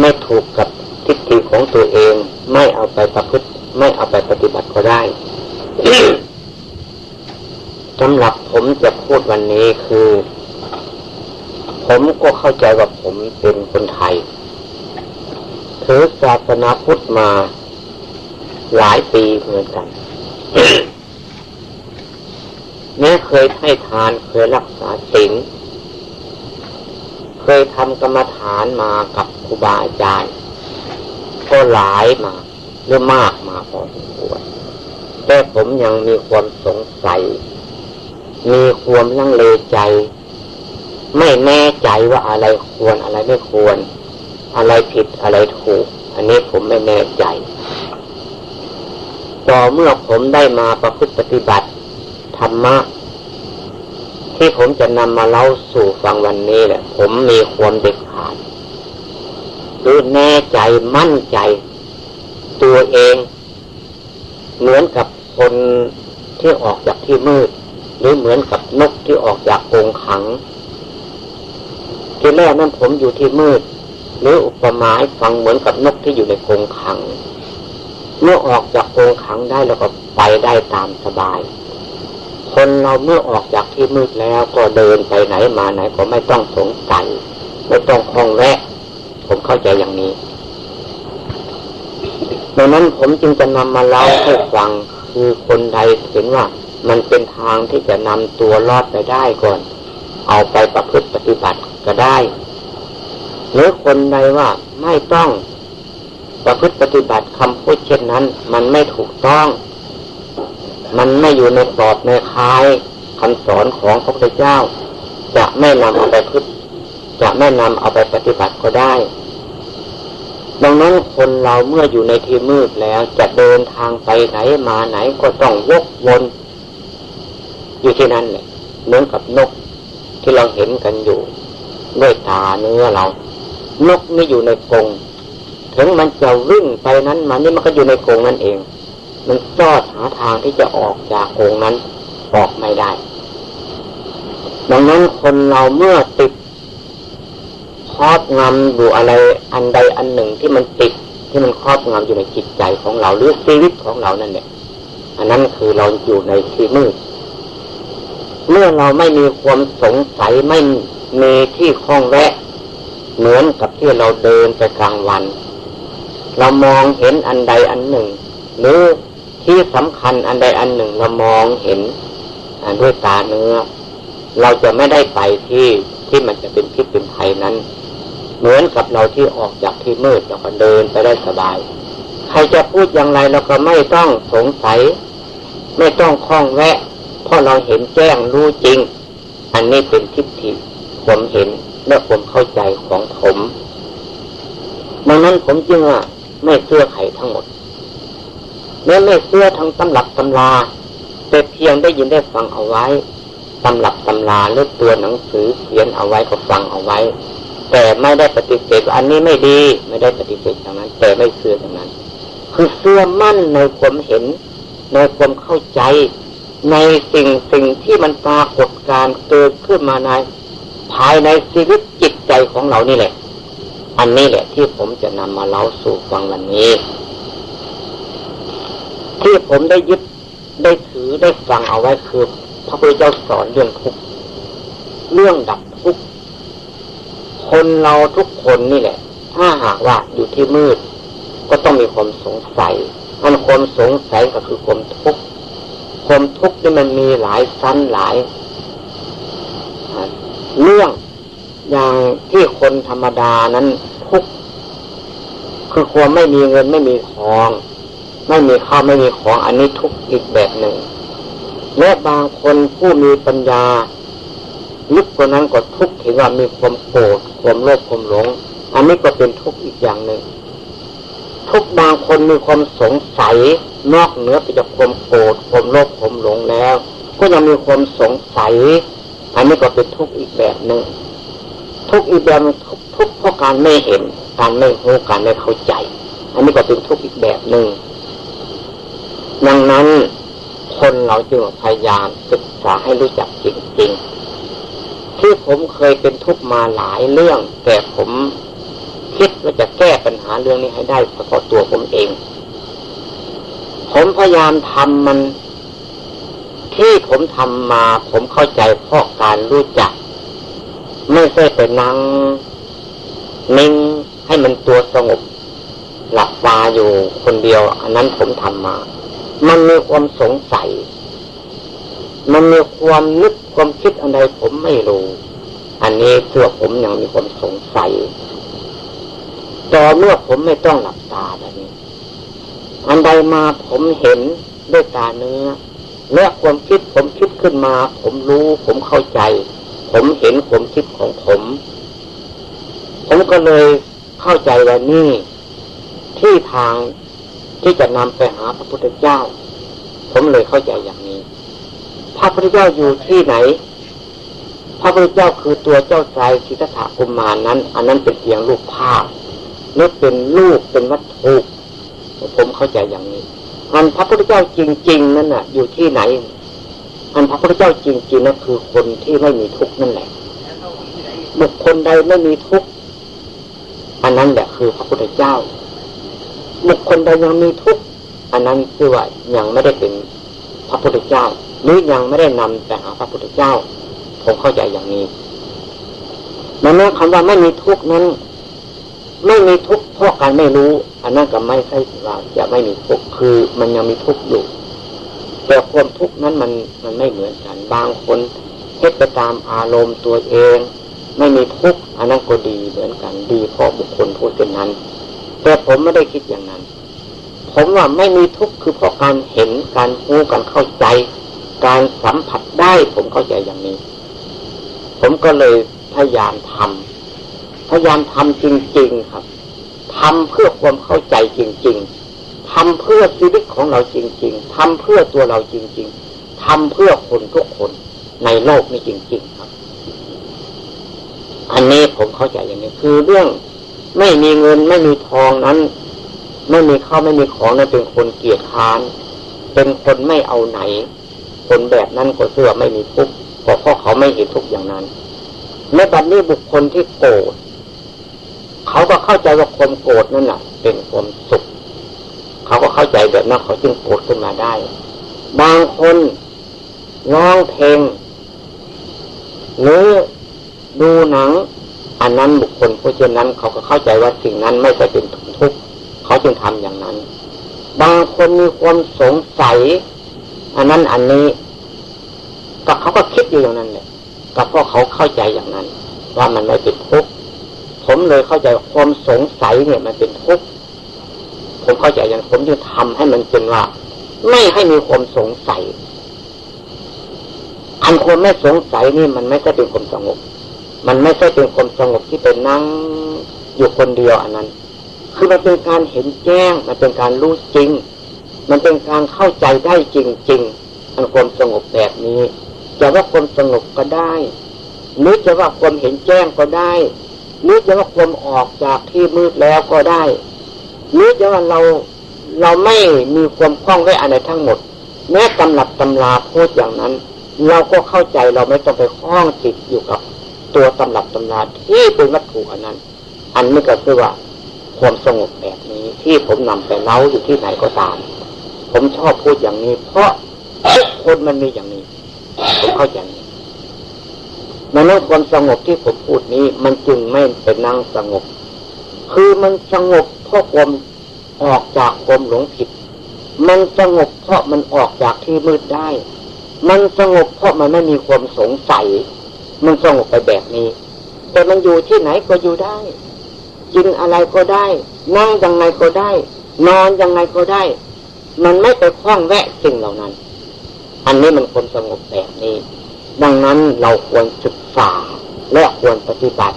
ไม่ถูกกับทิฏฐิของตัวเอง ไม่เอาไปประพฤติไม่เอาไปปฏิบัติก็ได้สำหรับผมจะพูดวันนี้คือ ผมก็เข้าใจว่าผมเป็นคนไทยถือศาสนาพุทธมาหลายปีเหมือนกันแม้เคยให้ทานเคยรักษาศีล เคยทำกรรมฐานมากับครูบาอาจารย์ก็หลายมาหรือมากมาพอสมควรแต่ผมยังมีความสงสัย มีความลังเลใจ ไม่แน่ใจว่าอะไรควรอะไรไม่ควร อะไรผิดอะไรถูก อันนี้ผมไม่แน่ใจต่อเมื่อผมได้มาประพฤติปฏิบัติธรรมะ ที่ผมจะนำมาเล่าสู่ฟังวันนี้แหละ ผมมีความเด็ดขาดรือแน่ใจมั่นใจ ตัวเอง เหมือนกับคนที่ออกจากที่มืด หรือเหมือนกับนกที่ออกจากกรงขังทีแรกนั้นผมอยู่ที่มืด หรืออุปมาให้ฟังเหมือนกับนกที่อยู่ในกรงขัง เมื่อออกจากกรงขังได้แล้วก็ไปได้ตามสบาย คนเราเมื่อออกจากที่มืดแล้วก็เดินไปไหนมาไหนก็ไม่ต้องสงสัยไม่ต้องคองแวะ ผมเข้าใจอย่างนี้ดังนั้นผมจึงจะนำมาเล่าให้ฟังคือคนใดเห็นว่ามันเป็นทางที่จะนำตัวรอดไปได้ก่อน เอาไปประพฤติปฏิบัติก็ได้ หรือคนใดว่าไม่ต้องประพฤติปฏิบัติคำพูดเช่นนั้น มันไม่ถูกต้อง มันไม่อยู่ในกรอบในคายคำสอนของพระพุทธเจ้า จะไม่นำเอาไปพึ่จะไม่นำเอาไปปฏิบัติก็ได้ ดังนั้นคนเราเมื่ออยู่ในที่มืดแล้วจะเดินทางไปไหนมาไหนก็ต้องวกวน อยู่ที่นั่นเนี่ยเหมือนกับนกที่เราเห็นกันอยู่ ด้วยตาเนื้อเรา นกนี่อยู่ในกรงถึงมันจะวิ่งไปนั้นมันนี่มันก็อยู่ในกรงนั่นเอง มันซอดหาทางที่จะออกจากโงนั้นออกไม่ได้ ดังนั้นคนเราเมื่อติดครอบงำอยู่อะไรอันใดอันหนึ่งที่มันติดที่มันครอบงำอยู่ในจิตใจของเราหรือชีวิตของเรานั่นเนี่ยอันนั้นคือเราอยู่ในที่มืดเมื่อเราไม่มีความสงสัยไม่มีที่คล้องแวะ เหมือนกับที่เราเดินไปกลางวัน เรามองเห็นอันใดอันหนึ่ง หรือ ที่สำคัญอันใดอันหนึ่งเรามองเห็นด้วยตาเนื้อ เราจะไม่ได้ไปที่ที่มันจะเป็นพิษเป็นภัยนั้น เหมือนกับเราที่ออกจากที่มืดเราก็เดินไปได้สบาย ใครจะพูดอย่างไรเราก็ไม่ต้องสงสัย ไม่ต้องคล้องแวะ เพราะเราเห็นแจ้งรู้จริง อันนี้เป็นทิฏฐิผมเห็นและผมเข้าใจของผมดังนั้นผมจึงว่าไม่เชื่อใครทั้งหมด แม้ไม่เชื่อทั้งตำรับตำรา แต่เพียงได้ยินได้ฟังเอาไว้ตำรับตำราหรือตัวหนังสือเขียนเอาไว้ก็ฟังเอาไว้ แต่ไม่ได้ปฏิเสธอันนี้ไม่ดีไม่ได้ปฏิเสธอย่างนั้น แต่ไม่เชื่ออย่างนั้น คือเชื่อมั่นในความเห็น ในความเข้าใจ ในสิ่งสิ่งที่มันปรากฏการเกิดขึ้นมาใน ภายในชีวิตจิตใจของเรานี่แหละ อันนี้แหละที่ผมจะนำมาเล่าสู่ฟังวันนี้ ที่ผมได้ยึดได้ถือได้ฟังเอาไว้คือ พระพุทธเจ้าสอนเรื่องทุกเรื่องดับทุกคนเราทุกคนนี่แหละ ถ้าหากว่าอยู่ที่มืด ก็ต้องมีความสงสัยมันความสงสัยก็คือความทุกข์ความทุกข์นี่มันมีหลายสั้นหลายเรื่องอย่างที่คนธรรมดานั้นทุกข์คือความไม่มีเงินไม่มีทอง ไม่มีข้าวไม่มีของอันนี้ทุกอีกแบบหนึ่ง และบางคนผู้มีปัญญาลึกกว่านั้นก็ทุกข์เห็นว่ามีความโกรธความโลภความหลง อันนี้ก็เป็นทุกข์อีกอย่างหนึ่ง ทุกบางคนมีความสงสัยนอกเหนือไปจากความโกรธความโลภความหลงแล้ว ก็ยังมีความสงสัย อันนี้ก็เป็นทุกข์อีกแบบหนึ่ง ทุกข์อีกแบบทุกทุกเพราะการไม่เห็น การไม่รู้การไม่เข้าใจ อันนี้ก็เป็นทุกข์อีกแบบหนึ่ง ดังนั้นคนเราจึงพยายามศึกษาให้รู้จักจริงๆ ที่ผมเคยเป็นทุกมาหลายเรื่อง แต่ผมคิดว่าจะแก้ปัญหาเรื่องนี้ให้ได้เฉพาะตัวผมเอง ผมพยายามทำมัน ที่ผมทำมา ผมเข้าใจเพราะการรู้จัก ไม่ใช่ไปนั่งนิ่งให้มันตัวสงบ หลับตาอยู่คนเดียว อันนั้นผมทำมา มันมีความสงสัย มันมีความนึกความคิดอะไรผมไม่รู้ อันนี้เพื่อผมยังมีความสงสัย ต่อเมื่อผมไม่ต้องหลับตาแบบนี้ อันใดมาผมเห็นด้วยตาเนื้อเมื่อความคิดผมคิดขึ้นมา ผมรู้ผมเข้าใจ ผมเห็นความคิดของผม ผมก็เลยเข้าใจว่านี่ที่ทาง ที่จะนำไปหาพระพุทธเจ้า ผมเลยเข้าใจอย่างนี้ พระพุทธเจ้าอยู่ที่ไหน พระพุทธเจ้าคือตัวเจ้าชายสิทธัตถะกุมารนั้น อันนั้นเป็นเพียงรูปภาพนี่เป็นรูปเป็นวัตถุผมเข้าใจอย่างนี้อันพระพุทธเจ้าจริง ๆ นั่นน่ะ อยู่ที่ไหนอันพระพุทธเจ้าจริงๆนั่นคือคนที่ไม่มีทุกข์นั่นแหละบุคคลใดไม่มีทุกข์อันนั้นแหละคือพระพุทธเจ้า บุคคลใดยังมีทุกข์อันนั้นคือว่ายังไม่ได้เป็นพระพุทธเจ้า หรือยังไม่ได้นำแต่หาพระพุทธเจ้า ผมเข้าใจอย่างนี้มันแม้คำว่าไม่มีทุกข์นั้น ไม่มีทุกข์เพราะการไม่รู้ อันนั้นก็ไม่ใช่ว่าจะไม่มีทุกข์คือมันยังมีทุกข์อยู่แต่ความทุกข์นั้นมันมันไม่เหมือนกันบางคนเฮ็ดไปตามอารมณ์ตัวเอง ไม่มีทุกข์อันนั้นก็ดีเหมือนกันดีเพราะบุคคลพูดเช่นนั้น แต่ผมไม่ได้คิดอย่างนั้น ผมว่าไม่มีทุกข์คือเพราะการเห็นการรู้การเข้าใจ การสัมผัสได้ผมเข้าใจอย่างนี้ ผมก็เลยพยายามทำพยายามทำจริง ๆ ครับทำเพื่อความเข้าใจจริง ๆทำเพื่อชีวิตของเราจริง ๆทำเพื่อตัวเราจริง ๆทำเพื่อคนทุกคนในโลกนี้จริง ๆ ครับ อันนี้ผมเข้าใจอย่างนี้คือเรื่อง ไม่มีเงินไม่มีทองนั้น ไม่มีข้าวไม่มีของนั้นเป็นคนเกียจค้าน เป็นคนไม่เอาไหน คนแบบนั้นก็เสื่อไม่มีทุกข์เพราะเขาไม่เห็นทุกข์อย่างนั้นในบัดนี้บุคคลที่โกรธเขาก็เข้าใจว่าความโกรธนั่นแหละเป็นความสุข เขาก็เข้าใจแบบนั้นเขาจึงโกรธขึ้นมาได้ บางคนร้องเพลงหรือดูหนัง อันนั้นบุคคลผู้เช่นนั้น เขาก็เข้าใจว่าสิ่งนั้นไม่ใช่เป็นทุกข์เขาจึงทำอย่างนั้น บางคนมีความสงสัย อันนั้นอันนี้ก็เขาก็คิดอยู่อย่างนั้นเลยก็เพราะเขาเข้าใจอย่างนั้น ว่ามันไม่เป็นทุกข์ผมเลยเข้าใจความสงสัยเนี่ยมันเป็นทุกข์ผมเข้าใจอย่างผมจึงทำให้มันเป็นว่า ไม่ให้มีความสงสัย อันคนไม่สงสัยนี่มันไม่ใช่เป็นความสงบ มันไม่ใช่เป็นความสงบที่เป็นนั่งอยู่คนเดียวอันนั้น คือมันเป็นการเห็นแจ้ง มันเป็นการรู้จริง มันเป็นการเข้าใจได้จริงๆอันความสงบแบบนี้ จะว่าความสงบก็ได้หรือจะว่าความเห็นแจ้งก็ได้หรือจะว่าความออกจากที่มืดแล้วก็ได้หรือจะว่าเราเราไม่มีความคล้องไว้อะไรทั้งหมด แม้ตำหนับตำราพูดอย่างนั้น เราก็เข้าใจเราไม่ต้องไปคล้องจิตอยู่กับ ตัวตำรับตำราที่เป็นวัตถุอันนั้น อันนี้ก็คือว่าความสงบแบบนี้ที่ผมนำไปเล่าอยู่ที่ไหนก็ตาม ผมชอบพูดอย่างนี้ เพราะทุกคนมันมีอย่างนี้ผมเข้าใจนี้ดังนั้นความสงบที่ผมพูดนี้มันจึงไม่เป็นนั่งสงบ คือมันสงบเพราะความออกจากความหลงผิด มันสงบเพราะมันออกจากที่มืดได้ มันสงบเพราะมันไม่มีความสงสัย มันสงบไปแบบนี้ แต่มันอยู่ที่ไหนก็อยู่ได้ กินอะไรก็ได้ นั่งยังไงก็ได้ นอนยังไงก็ได้ มันไม่ไปคล้องแวะสิ่งเหล่านั้น อันนี้มันความสงบแบบนี้ ดังนั้นเราควรศึกษาและควรปฏิบัติ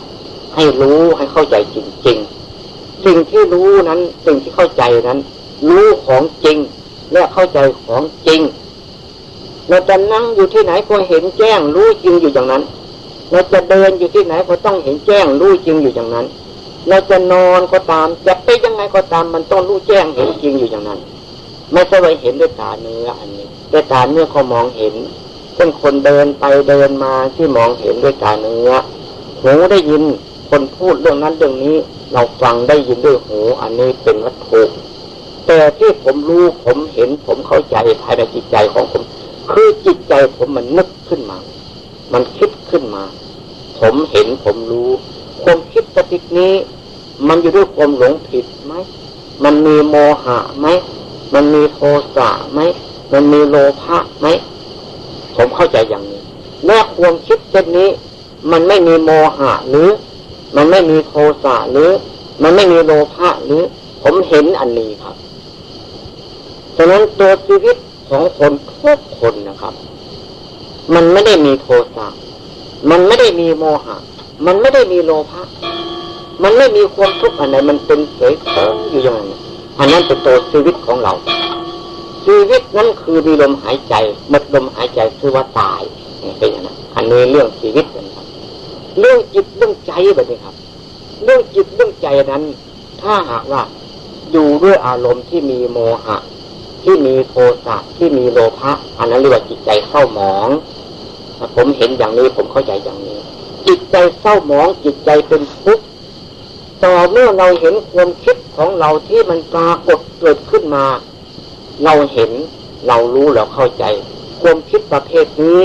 ให้รู้ให้เข้าใจจริง ๆ สิ่งที่รู้นั้นสิ่งที่เข้าใจนั้น รู้ของจริง และเข้าใจของจริงเราจะนั่งอยู่ที่ไหนก็เห็นแจ้งรู้จริงอยู่อย่างนั้น เราจะเดินอยู่ที่ไหนก็ต้องเห็นแจ้งรู้จริงอยู่อย่างนั้น เราจะนอนก็ตามจะไปยังไงก็ตามมันต้องรู้แจ้งเห็นจริงอยู่อย่างนั้น ไม่ใช่ว่าเห็นด้วยตาเนื้ออันนี้ด้วยตาเนื้อเขามองเห็นเป็นคนเดินไปเดินมาที่มองเห็นด้วยตาเนื้อหูได้ยินคนพูดเรื่องนั้นเรื่องนี้ เราฟังได้ยินด้วยหูอันนี้เป็นวัตถุแต่ที่ผมรู้ผมเห็นผมเข้าใจภายในจิตใจของผม คือจิตใจผมมันนึกขึ้นมา มันคิด ขึ้นมา ผมเห็นผมรู้ ความคิดปฏิกนี้ มันอยู่ด้วยความหลงผิดไหม มันมีโมหะไหม มันมีโทสะไหม มันมีโลภะไหม ผมเข้าใจอย่างนี้แม้ความคิดเช่นนี้ มันไม่มีโมหะหรือ มันไม่มีโทสะหรือ มันไม่มีโลภะหรือ ผมเห็นอันนี้ครับฉะนั้นตัวชีวิตของคนทุกคนนะครับ มันไม่ได้มีโทสะ มันไม่ได้มีโมหะ มันไม่ได้มีโลภะมันไม่มีความทุกข์อันไหนมันเป็นเฉยๆอยู่อย่างนั้นอันนั้นเป็นตัวชีวิตของเรา ชีวิตนั้นคือมีลมหายใจหมดลมหายใจคือว่าตายเป็นอย่างนั้นอันนี้เรื่องชีวิตนะครับ เรื่องจิตเรื่องใจแบบนี้ครับ เรื่องจิตเรื่องใจนั้น ถ้าหากว่าอยู่ด้วยอารมณ์ที่มีโมหะ ที่มีโทสะที่มีโลภะอันนั้นเรียกว่าจิตใจเศร้าหมอง ผมเห็นอย่างนี้ผมเข้าใจอย่างนี้ จิตใจเศร้าหมองจิตใจเป็นทุกข์ต่อเมื่อเราเห็นความคิดของเราที่มันปรากฏเกิดขึ้นมา เราเห็นเรารู้เราเข้าใจ ความคิดประเภทนี้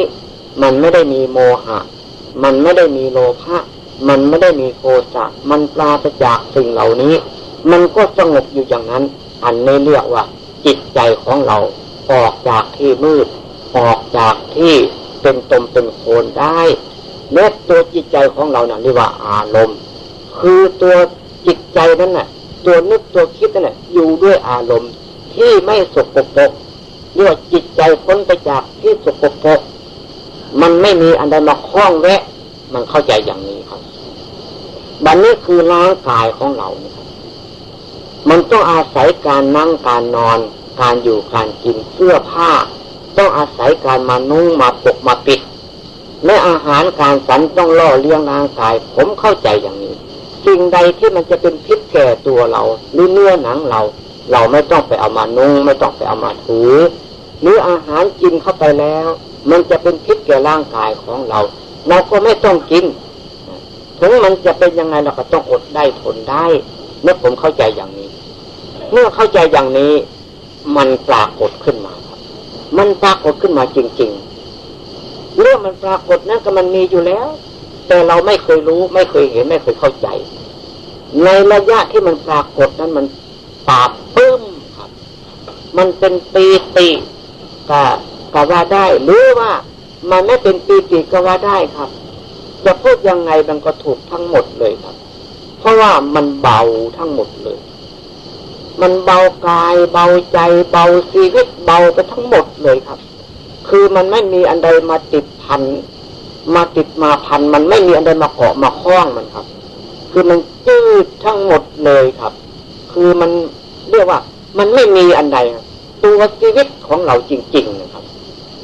มันไม่ได้มีโมหะ มันไม่ได้มีโลภะมันไม่ได้มีโทสะมันปราศจากสิ่งเหล่านี้ มันก็สงบอยู่อย่างนั้น อันนี้เรียกว่า จิตใจของเราออกจากที่มืด ออกจากที่ เป็นตมเป็นโคนได้แม้ตัวจิตใจของเราเนะ่ะเรียกว่าอารมณ์ คือตัวจิตใจนั้นน่ะ ตัวนึกตัวคิดนั่นแหละอยู่ด้วยอารมณ์ที่ไม่สกปรกเรียกว่าจิตใจพ้นไปจากที่สกปรกมันไม่มีอันใดมาคล้องแวะ มันเข้าใจอย่างนี้ครับบันนี้คือร่างกายของเรามันต้องอาศัยการนั่งการนอน การอยู่การกินเสื้อผ้า ต้องอาศัยการมานุ่งมาปกมาปิด และอาหารการสันต้องล่อเลี้ยงร่างกาย ผมเข้าใจอย่างนี้สิ่งใดที่มันจะเป็นพิษแก่ตัวเราหรือเนื้อหนังเรา เราไม่ต้องไปเอามานุ่ง ไม่ต้องไปเอามาถือ หรืออาหารกินเข้าไปแล้ว มันจะเป็นพิษแก่ร่างกายของเรา เราก็ไม่ต้องกินถึงมันจะเป็นยังไงเราก็ต้องอดได้ทนได้เมื่อผมเข้าใจอย่างนี้ เมื่อเข้าใจอย่างนี้ มันปรากฏขึ้นมา มันปรากฏขึ้นมาจริง ๆ เรื่องมันปรากฏนั้นก็มันมีอยู่แล้ว แต่เราไม่เคยรู้ ไม่เคยเห็น ไม่เคยเข้าใจ ในระยะที่มันปรากฏนั้นมันปาบปึ้มครับ มันเป็นปีติกะกะว่าได้หรือว่ามันไม่เป็นปีติกะว่าได้ครับ จะพูดยังไงมันก็ถูกทั้งหมดเลยครับ เพราะว่ามันเบาทั้งหมดเลย มันเบากายเบาใจเบาชีวิตเบาไปทั้งหมดเลยครับ คือมันไม่มีอันใดมาติดพัน มาติดมาพัน มันไม่มีอันใดมาเกาะมาคล้องมันครับ คือมันจืดทั้งหมดเลยครับ คือมันเรียกว่า มันไม่มีอันใด ตัวชีวิตของเราจริง ๆ นะครับ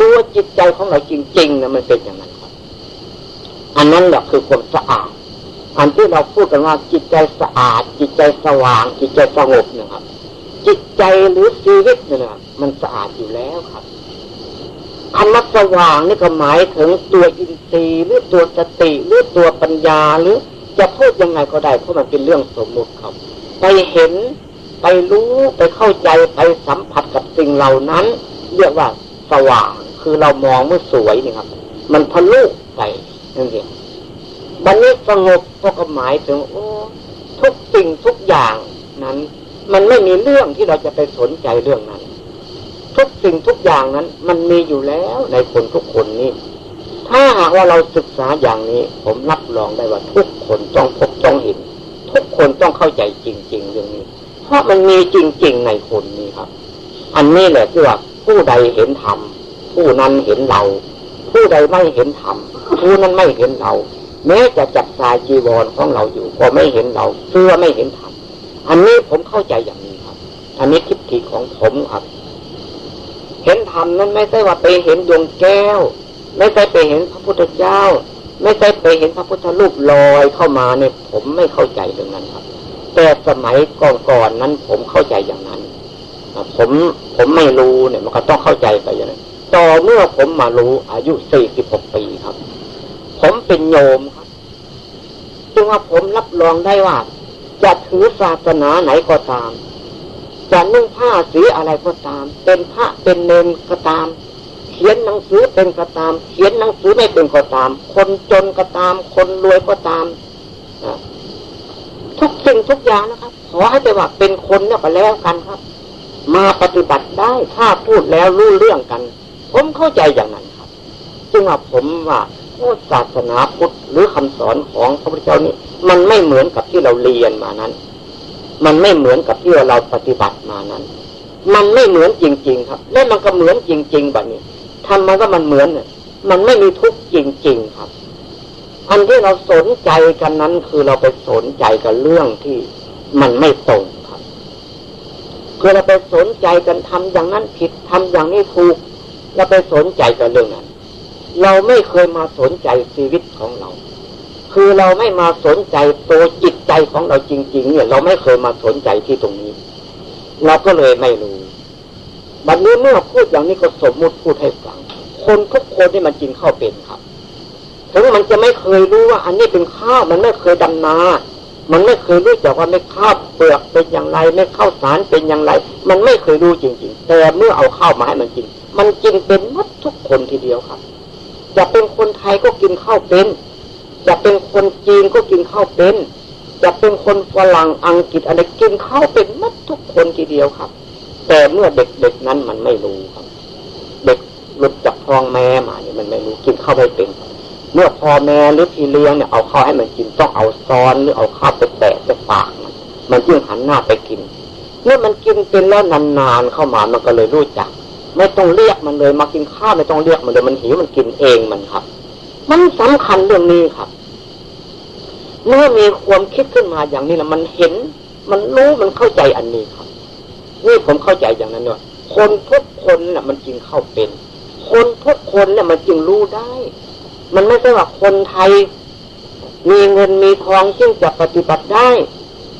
ตัวจิตใจของเราจริงๆนะมันเป็นอย่างนั้นครับ อันนั้นแหละคือความสะอาด อันที่เราพูดกันว่าจิตใจสะอาด จิตใจสว่าง จิตใจสงบนะครับ จิตใจหรือชีวิตเนี่ยนะมันสะอาดอยู่แล้วครับคำว่าสว่างนี่ก็หมายถึงตัวอินทรีย์หรือตัวสติหรือตัวปัญญาหรือจะพูดยังไงก็ได้เพราะมันเป็นเรื่องสมมุติครับ ไปเห็นไปรู้ไปเข้าใจไปสัมผัสกับสิ่งเหล่านั้น เรียกว่าสว่างคือเรามองเมื่อสวยนี่ครับ มันทะลุไปนั่นเอง บันนี้สงบก็หมายถึงโอ้ทุกสิ่งทุกอย่างนั้น มันไม่มีเรื่องที่เราจะไปสนใจเรื่องนั้น ทุกสิ่งทุกอย่างนั้น มันมีอยู่แล้วในคนทุกคนนี้ ถ้าหากว่าเราศึกษาอย่างนี้ ผมรับรองได้ว่า ทุกคนต้องพบต้องเห็น ทุกคนต้องเข้าใจจริง ๆ เรื่องนี้ เพราะมันมีจริง ๆ ในคนนี้ครับ อันนี้แหละที่ว่าผู้ใดเห็นธรรมผู้นั้นเห็นเรา ผู้ใดไม่เห็นธรรมผู้นั้นไม่เห็นเรา แม้จะจับสายจีวรของเราอยู่ก็ไม่เห็นเราเพื่อไม่เห็นธรรมอันนี้ผมเข้าใจอย่างนี้ครับ อันนี้ทิฏฐิของผมครับ เห็นธรรมนั้นไม่ใช่ว่าไปเห็นดวงแก้ว ไม่ใช่ไปเห็นพระพุทธเจ้า ไม่ใช่ไปเห็นพระพุทธรูปลอยเข้ามาเนี่ยผมไม่เข้าใจเรื่องนั้นครับ แต่สมัยก่อนๆนั้นผมเข้าใจอย่างนั้นผมผมไม่รู้เนี่ยมันก็ต้องเข้าใจไปอย่างนั้นต่อเมื่อผมมารู้อายุสี่สิบหกปีครับ ผมเป็นโยมึงว่าผมรับรองได้ว่า จะถือศาสนาไหนก็ตาม จะนุ่งผ้าสีอะไรก็ตาม เป็นพระเป็นเนนก็ตาม เขียนหนังสือเป็นก็ตาม เขียนหนังสือไม่เป็นก็ตาม คนจนก็ตาม คนรวยก็ตามทุกสิ่งทุกอย่างนะครับ ขอให้ไปว่าเป็นคนเนี่ยก็แล้วกันครับ มาปฏิบัติได้ถ้าพูดแล้วรู้เรื่องกัน ผมเข้าใจอย่างนั้นครับจึงว่าผมว่า ศาสนาพุทธหรือคำสอนของพระพุทธเจ้านี่มันไม่เหมือนกับที่เราเรียนมานั้น มันไม่เหมือนกับที่เราปฏิบัติมานั้น มันไม่เหมือนจริง ๆ ครับ และมันก็เหมือนจริง ๆ แบบนี้ทำมันก็มันเหมือนเนี่ยมันไม่มีทุกข์จริง ๆ ครับ อันที่เราสนใจกันนั้นคือเราไปสนใจกับเรื่องที่มันไม่ตรงครับคือเราไปสนใจกันทำอย่างนั้นผิดทำอย่างนี้ถูกเราไปสนใจกับเรื่องนั้น เราไม่เคยมาสนใจชีวิตของเรา คือเราไม่มาสนใจตัวจิตใจของเราจริง ๆ เนี่ย เราไม่เคยมาสนใจที่ตรงนี้ เราก็เลยไม่รู้บัดนี้เมื่อพูดอย่างนี้ก็สมมุติพูดให้ฟัง คนทุกคนที่มันกินข้าวเป็นครับถึงมันจะไม่เคยรู้ว่า อันนี้เป็นข้าวมันไม่เคยดำนา มันไม่เคยรู้จักว่าไม่ข้าวเปลือกเป็นอย่างไร ไม่ข้าวสารเป็นอย่างไร มันไม่เคยรู้จริง ๆ แต่เมื่อเอาข้าวมาให้มันกิน มันกินเป็นมัดทุกคนทีเดียวครับ จะเป็นคนไทยก็กินข้าวเป็นจะเป็นคนจีนก็กินข้าวเป็นจะเป็นคนฝรั่งอังกฤษอะไรกินข้าวเป็นมัดทุกคนทีเดียวครับ แต่เมื่อเด็กๆนั้นมันไม่รู้ครับ เด็กหลุดจากท้องแม่มาเนี่ยมันไม่รู้กินข้าวไม่เป็น เมื่อพ่อแม่หรือพี่เลี้ยงเนี่ยเอาข้าวให้มันกินต้องเอาซ้อนหรือเอาข้าวไปแตะไปปากมันมันจึงหันหน้าไปกิน เมื่อมันกินเป็นแล้วนานๆเข้ามามันก็เลยรู้จัก ไม่ต้องเรียกมันเลย มากินข้าวไม่ต้องเรียกมันเลย มันหิวมันกินเองมันครับ มันสำคัญเรื่องนี้ครับ เมื่อมีความคิดขึ้นมาอย่างนี้แล้วมันเห็น มันรู้มันเข้าใจอันนี้ครับนี่ผมเข้าใจอย่างนั้นว่าคนทุกคนน่ะ มันจึงเข้าเป็น คนทุกคนเนี่ยมันจึงรู้ได้ มันไม่ใช่ว่าคนไทย มีเงินมีทองจึงจะปฏิบัติได้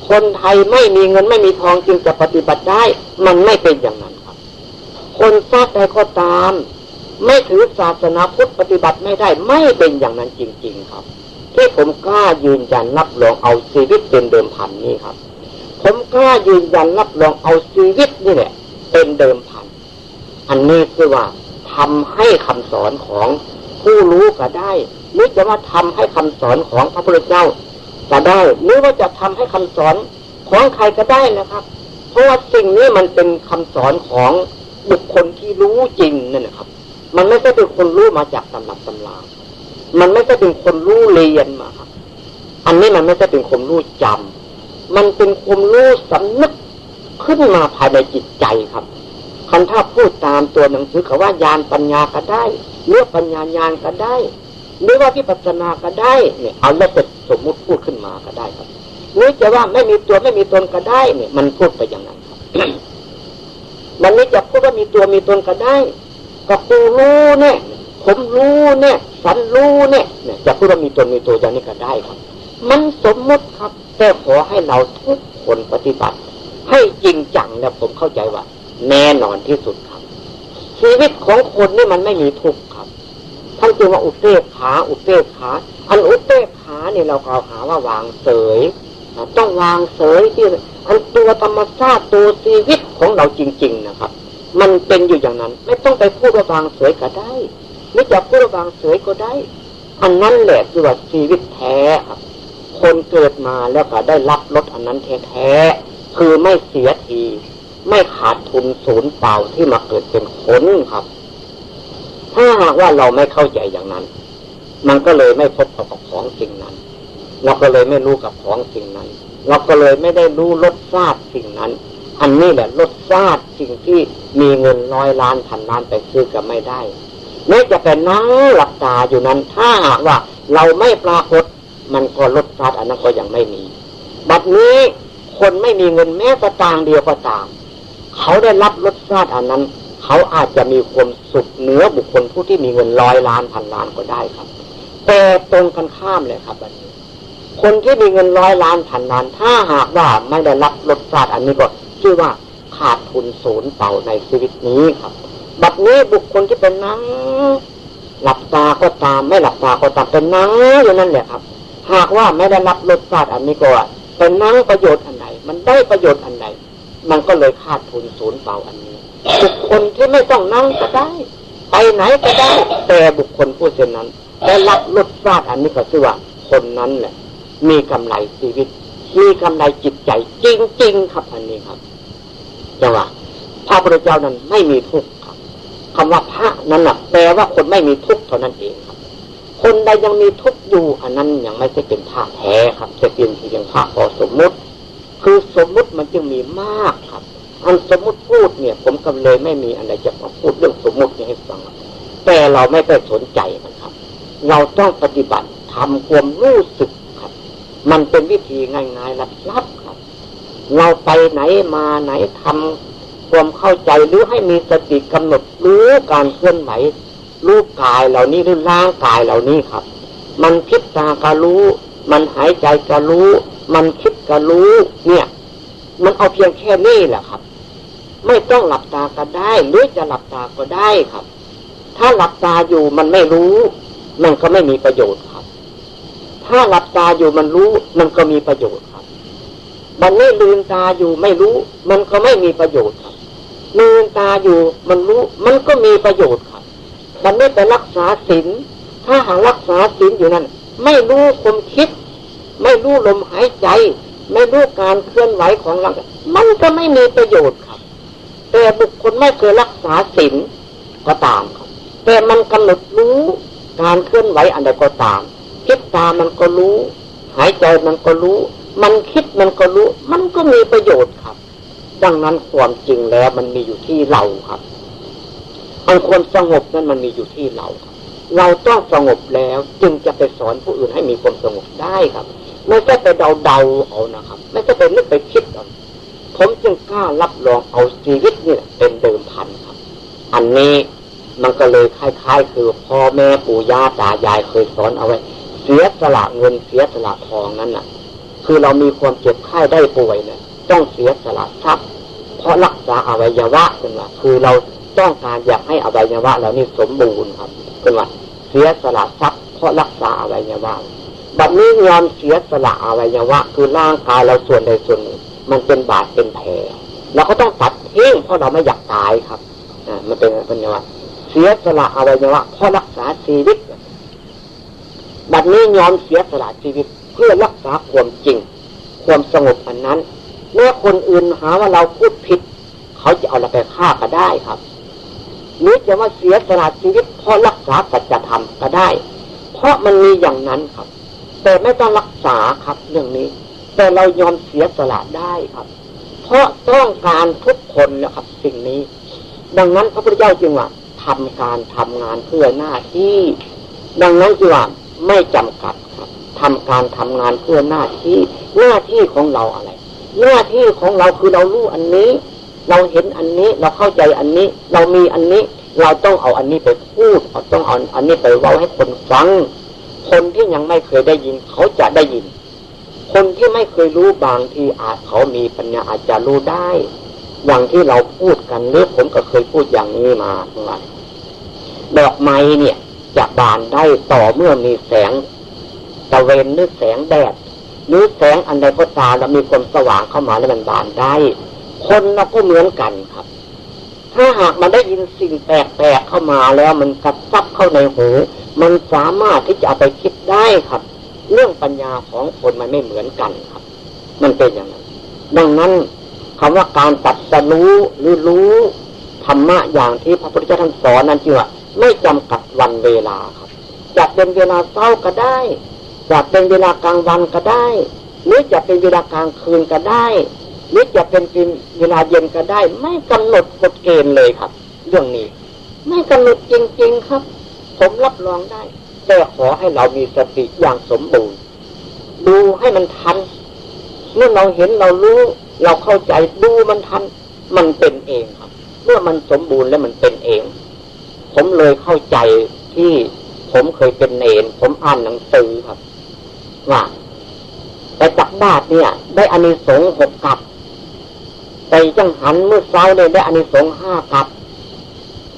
คนไทยไม่มีเงินไม่มีทองจึงจะปฏิบัติได้ มันไม่เป็นอย่างนั้น คนชาติใดก็ตาม ไม่ถือศาสนาพุทธปฏิบัติไม่ได้ไม่เป็นอย่างนั้นจริง ๆ ครับ ที่ผมกล้ายืนยันรับรองเอาชีวิตเป็นเดิมพันนี่ครับ ผมกล้ายืนยันรับรองเอาชีวิตนี่แหละเป็นเดิมพัน อันนี้คือว่าทำให้คำสอนของผู้รู้ก็ได้หรือจะว่าทำให้คำสอนของพระพุทธเจ้าก็ได้หรือว่าจะทำให้คำสอนของใครก็ได้นะครับ เพราะว่าสิ่งนี้มันเป็นคำสอนของ บุคคลที่รู้จริงนั่นนะครับ มันไม่ใช่เป็นคนรู้มาจากตำรับตำรา มันไม่ใช่เป็นคนรู้เรียนมาครับ อันนี้มันไม่ใช่เป็นความรู้จำมันเป็นความรู้สำนึกขึ้นมาภายในจิตใจครับคันถ้าพูดตามตัวหนังสือเขาว่ายานปัญญาก็ได้เรือปัญญาญาณก็ได้หรือว่าพิปัสนาก็ได้เนี่ยเอาแล้วจะสมมุติพูดขึ้นมาก็ได้ครับหรือจะว่าไม่มีตัวไม่มีตนก็ได้เนี่ย มันพูดไปอย่างนั้นครับ มันนี้จะพูดว่ามีตัวมีตนก็ได้ก็ปูรู้เนี่ยผมรู้เนี่ยสันรู้เนี่ยจะพูดว่ามีตนมีตัวอย่างนี้ก็ได้ครับ มันสมมุติครับ แต่ขอให้เราทุกคนปฏิบัติ ให้จริงจังแล้วผมเข้าใจว่า แน่นอนที่สุดครับ ชีวิตของคนนี่มันไม่มีทุกข์ครับท่านจึงว่าอุเทกขาอุเทกขาอันอุเทกขาเนี่ยเรากล่าวหาว่าวางเสยต้องวางเสยที่อันตัวธรรมชาติตัวชีวิต ของเราจริง ๆนะครับ มันเป็นอยู่อย่างนั้น ไม่ต้องไปพูดว่าวางเสยก็ได้ไม่จะพูดว่าวางเสยก็ได้ อันนั้นแหละคือว่าชีวิตแท้ครับคนเกิดมาแล้วก็ได้รับรสอันนั้นแท้ๆคือไม่เสียที ไม่ขาดทุนศูนย์เปล่าที่มาเกิดเป็นคนครับ ถ้าหากว่าเราไม่เข้าใจอย่างนั้น มันก็เลยไม่พบกับของสิ่งนั้น เราก็เลยไม่รู้กับของสิ่งนั้น เราก็เลยไม่ได้รู้รสชาติสิ่งนั้น อันนี้แหละรสชาติสิ่งที่มีเงินร้อยล้านพันล้านไปซื้อก็ไม่ได้แม้จะเป็นนั่งหลับตาอยู่นั้น ถ้าหากว่าเราไม่ปรากฏ มันก็รสชาติอันนั้นก็ยังไม่มี บัดนี้คนไม่มีเงินแม้กระตางเดียวก็ตาม เขาได้รับรสชาติอันนั้น เขาอาจจะมีความสุขเหนือบุคคลผู้ที่มีเงินร้อยล้านพันล้านก็ได้ครับ แต่ตรงกันข้ามเลยครับบัดนี้คนที่มีเงินร้อยล้านพันล้าน ถ้าหากว่าไม่ได้รับรสชาติอันนี้ก็ ชื่อว่าขาดทุนศูนย์เปล่าในชีวิตนี้ครับ บัดนี้บุคคลที่เป็นนั่งหลับตาก็ตามไม่หลับตาก็ตามเป็นนั่งอยู่นั่นแหละครับ หากว่าไม่ได้รับรสชาติอันนี้ก็เป็นนั่งประโยชน์อันไหน มันได้ประโยชน์อันไหน มันก็เลยขาดทุนศูนย์เปล่าอันนี้ บุคคลที่ไม่ต้องนั่งก็ได้ ไปไหนก็ได้ แต่บุคคลผู้เช่นนั้นได้รับรสชาติอันนี้ก็ชื่อว่าคนนั้นแหละ มีกำไรชีวิต มีกำไรจิตใจจริงๆครับอันนี้ครับ จังหวะพระพุทธเจ้านั้นไม่มีทุกข์ครับคำว่าพระนั้นนะแปลว่าคนไม่มีทุกข์เท่านั้นเองครับ คนใดยังมีทุกข์อยู่อันนั้นยังไม่ใช่เป็นพระแท้ครับจะเป็นเพียงพระพอสมมุติ คือสมมุติมันจึงมีมากครับ อันสมมุติพูดเนี่ย ผมก็เลยไม่มีอะไรจะมาพูดเรื่องสมมุติให้ฟังแต่เราไม่ไปสนใจนะครับ เราต้องปฏิบัติทำความรู้สึกครับ มันเป็นวิธีง่ายๆลับๆครับ เราไปไหนมาไหนทำความเข้าใจหรือให้มีสติกำหนดรู้การเคลื่อนไหวรู้กายเหล่านี้หรือร่างกายเหล่านี้ครับ มันคิดตาก็รู้ มันหายใจก็รู้ มันคิดก็รู้ เนี่ย มันเอาเพียงแค่นี้แหละครับ ไม่ต้องหลับตาก็ได้ หรือจะหลับตาก็ได้ครับ ถ้าหลับตาอยู่มันไม่รู้ มันก็ไม่มีประโยชน์ครับ ถ้าหลับตาอยู่มันรู้ มันก็มีประโยชน์ มันไม่ลืมตาอยู่ไม่รู้ มันก็ไม่มีประโยชน์ครับลืมตาอยู่มันรู้ มันก็มีประโยชน์ครับ มันไม่ไปรักษาศีลถ้าหารักษาศีลอยู่นั่นไม่รู้ความคิด ไม่รู้ลมหายใจ ไม่รู้การเคลื่อนไหวของร่างกายมันก็ไม่มีประโยชน์ครับ แต่บุคคลไม่เคยรักษาศีลก็ตามครับ แต่มันกำหนดรู้การเคลื่อนไหวอันใดก็ตามคิดตามันก็รู้ หายใจมันก็รู้ มันคิดมันก็รู้ มันก็มีประโยชน์ครับ ดังนั้นความจริงแล้วมันมีอยู่ที่เราครับอันความสงบนั้นมันมีอยู่ที่เราครับเราต้องสงบแล้วจึงจะไปสอนผู้อื่นให้มีความสงบได้ครับ ไม่ใช่ไปเดาเดาเอานะครับ ไม่ใช่ไปนึกไปคิดเอาผมจึงกล้ารับรองเอาชีวิตนี่เป็นเดิมพันครับ อันนี้มันก็เลยคล้ายๆ คือพ่อแม่ปู่ย่าตายายเคยสอนเอาไว้ เสียสละเงินเสียสละทองนั้นน่ะ คือเรามีความเจ็บไข้ได้ป่วยเนี่ยต้องเสียสละทรัพย์เพราะรักษาอวัยวะเป็นว่าคือเราต้องการอยากให้อวัยวะเรานี่สมบูรณ์ครับเป็นว่าเสียสละทรัพย์เพราะรักษาอวัยวะบัดนี้ยอมเสียสละอวัยวะ คือร่างกายเราส่วนใดส่วนหนึ่งมันเป็นบาดเป็นแผลเราก็ต้องตัดทิ้งเพราะเราไม่อยากตายครับอ่ามันเป็นเป็นว่าเสียสละอวัยวะเพราะรักษาชีวิตบัดนี้ยอมเสียสละชีวิต พื่อรักษาความจริง ความสงบอันนั้นเมื่อคนอื่นหาว่าเราพูดผิด เขาจะเอาเราไปฆ่าก็ได้ครับหรือจะว่าเสียสละชีวิตเพราะรักษาสัจธรรมก็ได้ เพราะมันมีอย่างนั้นครับ แต่ไม่ต้องรักษาครับเรื่องนี้ แต่เรายอมเสียสละได้ครับ เพราะต้องการทุกคนนะครับสิ่งนี้ ดังนั้นพระพุทธเจ้าจึงว่าทำการทำงานเพื่อหน้าที่ ดังนั้นจึงว่าไม่จำกัด ทำการทำงานเพื่อหน้าที่ หน้าที่ของเราอะไร หน้าที่ของเราคือเรารู้อันนี้ เราเห็นอันนี้เราเข้าใจอันนี้ เรามีอันนี้ เราต้องเอาอันนี้ไปพูดเราต้องเอาอันนี้ไปเว้าให้คนฟัง คนที่ยังไม่เคยได้ยินเขาจะได้ยิน คนที่ไม่เคยรู้บางทีอาจเขามีปัญญาอาจจะรู้ได้อย่างที่เราพูดกันหรือผมก็เคยพูดอย่างนี้มาว่าดอกไม้เนี่ยจะบานได้ต่อเมื่อมีแสง ตะเวนหรือแสงแดดหรือแสงอันใดก็ตามแล้วมีความสว่างเข้ามาแล้วมันบานได้ คนเราก็เหมือนกันครับ ถ้าหากมันได้ยินสิ่งแปลกๆเข้ามาแล้วมันกระซับเข้าในหูมันสามารถที่จะเอาไปคิดได้ครับ เรื่องปัญญาของคนมันไม่เหมือนกันครับ มันเป็นอย่างนั้น ดังนั้นคำว่าการตัดสรู้หรือรู้ธรรมะอย่างที่พระพุทธเจ้าท่านสอนนั้นจริงว่าไม่จำกัดวันเวลาครับจะเป็นเวลาเช้าก็ได้ จะเป็นเวลากลางวันก็ได้ หรือจะเป็นเวลากลางคืนก็ได้ หรือจะเป็นเวลาเย็นก็ได้ ไม่กำหนดกฎเกณฑ์เลยครับ เรื่องนี้ ไม่กำหนดจริง ๆครับ ผมรับรองได้ แต่ขอให้เรามีสติอย่างสมบูรณ์ดูให้มันทันเมื่อเราเห็นเรารู้ เราเข้าใจดูมันทัน มันเป็นเองครับ เมื่อมันสมบูรณ์แล้วมันเป็นเอง ผมเลยเข้าใจที่ผมเคยเป็นเนน ผมอ่านหนังสือครับ ว่าไปจักบาทเนี่ย ได้อานิสงส์หกกับไปจังหันมือเช้าเลยได้อานิสงส์ห้ากับ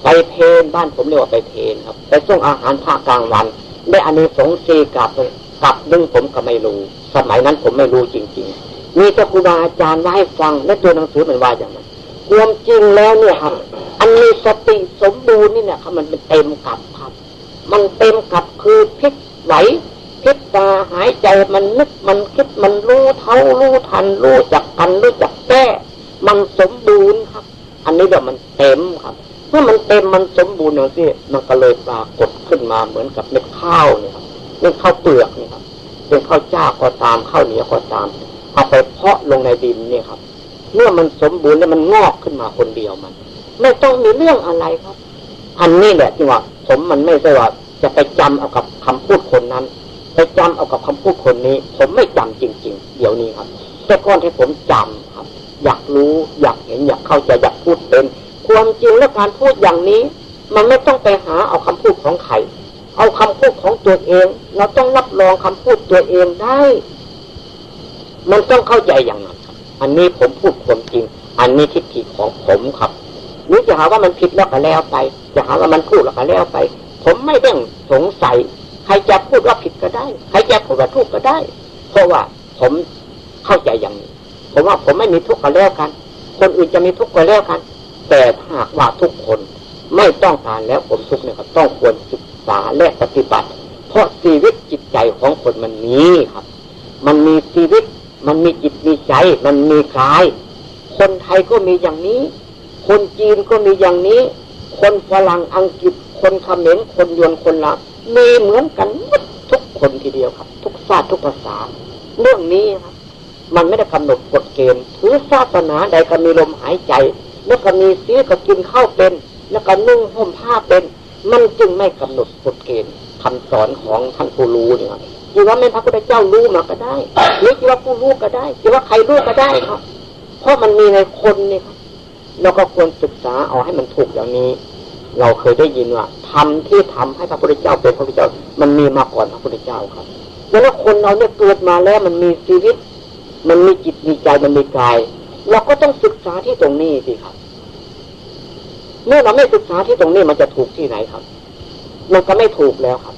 ไปเพนบ้านผมเรียกว่าไปเพนครับ ไปส่งอาหารภาคกลางวัน ได้อานิสงส์สี่กับกับดึงผมก็ไม่รู้ สมัยนั้นผมไม่รู้จริง ๆ มีเจ้าครูบาอาจารย์ว่าให้ฟังและตัวหนังสือมันว่าอย่างนั้นความจริงแล้วเนี่ยครับ อันมีสติสมบูรณ์นี่เนี่ยครับมันเป็นเต็มกับครับ มันเต็มกับคือพลิกไหว คิดตาหายใจมันนึกมันคิดมันรู้เท่ารู้ทันรู้จักกันรู้จักแก้มันสมบูรณ์ครับ อันนี้เดี๋ยวมันเต็มครับเมื่อมันเต็มมันสมบูรณ์อย่างที่มันก็เลยปรากฏขึ้นมาเหมือนกับเม็ดข้าวเนี่ยครับเม็ดข้าวเปลือกเนี่ยครับเป็นข้าวเจ้าก็ตามข้าวเหนียวก็ตามเอาไปเพาะลงในดินเนี่ยครับ เมื่อมันสมบูรณ์แล้วมันงอกขึ้นมาคนเดียวมัน ไม่ต้องมีเรื่องอะไรครับ อันนี้แหละที่ว่า ผมมันไม่ใช่ว่าจะไปจำเอากับคำพูดคนนั้น ไปจำเอากับคำพูดคนนี้ ผมไม่จำจริง ๆ เดี๋ยวนี้ครับ แต่ก่อนที่ผมจำครับ อยากรู้อยากเห็นอยากเข้าใจอยากพูดเป็นความจริงและการพูดอย่างนี้ มันไม่ต้องไปหาเอาคำพูดของใครเอาคำพูดของตัวเอง เราต้องรับรองคำพูดตัวเองได้ มันต้องเข้าใจอย่างนั้นอันนี้ผมพูดความจริง อันนี้ทิฏฐิของผมครับนี่จะหาว่ามันผิดแล้วก็แล้วไป จะหาว่ามันพูดแล้วก็แล้วไป ผมไม่ต้องสงสัย ใครจะพูดว่าผิดก็ได้ ใครจะพูดว่าถูกก็ได้ เพราะว่าผมเข้าใจอย่างนี้ ผมว่าผมไม่มีทุกข์ก็แล้วกัน คนอื่นจะมีทุกข์ก็แล้วกัน แต่หากว่าทุกคนไม่ต้องการแล้วผมทุกข์เนี่ยครับต้องควรศึกษาและปฏิบัติ เพราะชีวิตจิตใจของคนมันมีครับ มันมีชีวิต มันมีจิตมีใจ มันมีกาย คนไทยก็มีอย่างนี้ คนจีนก็มีอย่างนี้ คนฝรั่งอังกฤษ คนเขมรคนยวนคนลาวมีเหมือนกันทุกคนทีเดียวครับ ทุกชาติทุกภาษา เรื่องนี้ครับมันไม่ได้กำหนดกฎเกณฑ์ถือศาสนาใดก็มีลมหายใจ แล้วก็มีซีก็กินข้าวเป็น แล้วก็นุ่งห่มผ้าเป็น มันจึงไม่กำหนดกฎเกณฑ์คำสอนของท่านผู้รู้เนี่ยคิดว่าแม่พระพุทธเจ้ารู้มาก็ได้หรือคิดว่าผู้รู้ก็ได้คิดว่าใครรู้ก็ได้ครับ เพราะมันมีในคนเนี่ครับเราก็ควรศึกษาเอาให้มันถูกอย่างนี้ เราเคยได้ยินว่าทำที่ทำให้พระพุทธเจ้าเป็นพระพุทธเจ้า มันมีมาก่อนพระพุทธเจ้าครับแล้วคนเราเนี่ยเกิดมาแล้วมันมีชีวิต มันมีจิตมีใจมันมีกาย เราก็ต้องศึกษาที่ตรงนี้สิครับ เมื่อเราไม่ศึกษาที่ตรงนี้มันจะถูกที่ไหนครับ มันก็ไม่ถูกแล้วครับ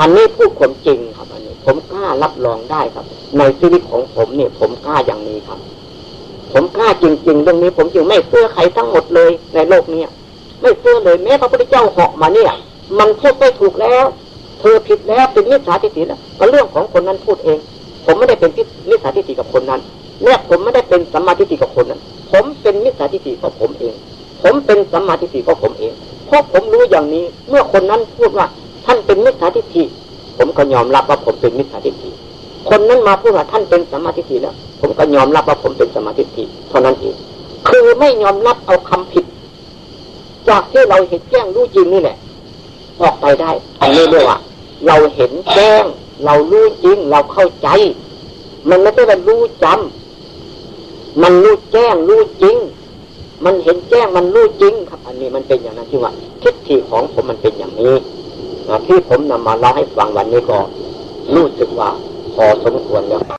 อันนี้พูดความจริงครับ อันนี้ ผมกล้ารับรองได้ครับ ในชีวิตของผมเนี่ย ผมกล้าอย่างนี้ครับ ผมกล้าจริง ๆ เรื่องนี้ ผมจึงไม่เสื้อใครทั้งหมดเลยในโลกเนี้ย ไม่เสื้อเลยแม้พระพุทธเจ้าเหาะมาเนี่ย มันพูดไม่ถูกแล้ว เธอผิดแล้วเป็นมิจฉาทิฏฐิแล้วก็เรื่องของคนนั้นพูดเอง ผมไม่ได้เป็นมิจฉาทิฏฐิกับคนนั้นและผมไม่ได้เป็นสัมมาทิฏฐิกับคนนั้น ผมเป็นมิจฉาทิฏฐิของผมเอง ผมเป็นสัมมาทิฏฐิของผมเองเพราะผมรู้อย่างนี้ เมื่อคนนั้นพูดว่าท่านเป็นมิจฉาทิฏฐิผมก็ยอมรับว่าผมเป็นมิจฉาทิฏฐิคนนั้นมาพูดว่าท่านเป็นสัมมาทิฏฐิแล้วผมก็ยอมรับว่าผมเป็นสัมมาทิฏฐิเท่านั้นเองคือไม่ยอมรับเอาคำผิด จากที่เราเห็นแจ้งรู้จริงนี่แหละออกไปได้อันนี้เรียกว่าเราเห็นแจ้ง เรารู้จริง เราเข้าใจ มันไม่ใช่ว่ารู้จำมันรู้แจ้งรู้จริง มันเห็นแจ้งมันรู้จริง ครับ อันนี้มันเป็นอย่างนั้นที่ว่าทิฏฐิของผมมันเป็นอย่างนี้ที่ผมนำมาเล่าให้ฟังวันนี้ก็รู้สึกว่าพอสมควรแล้ว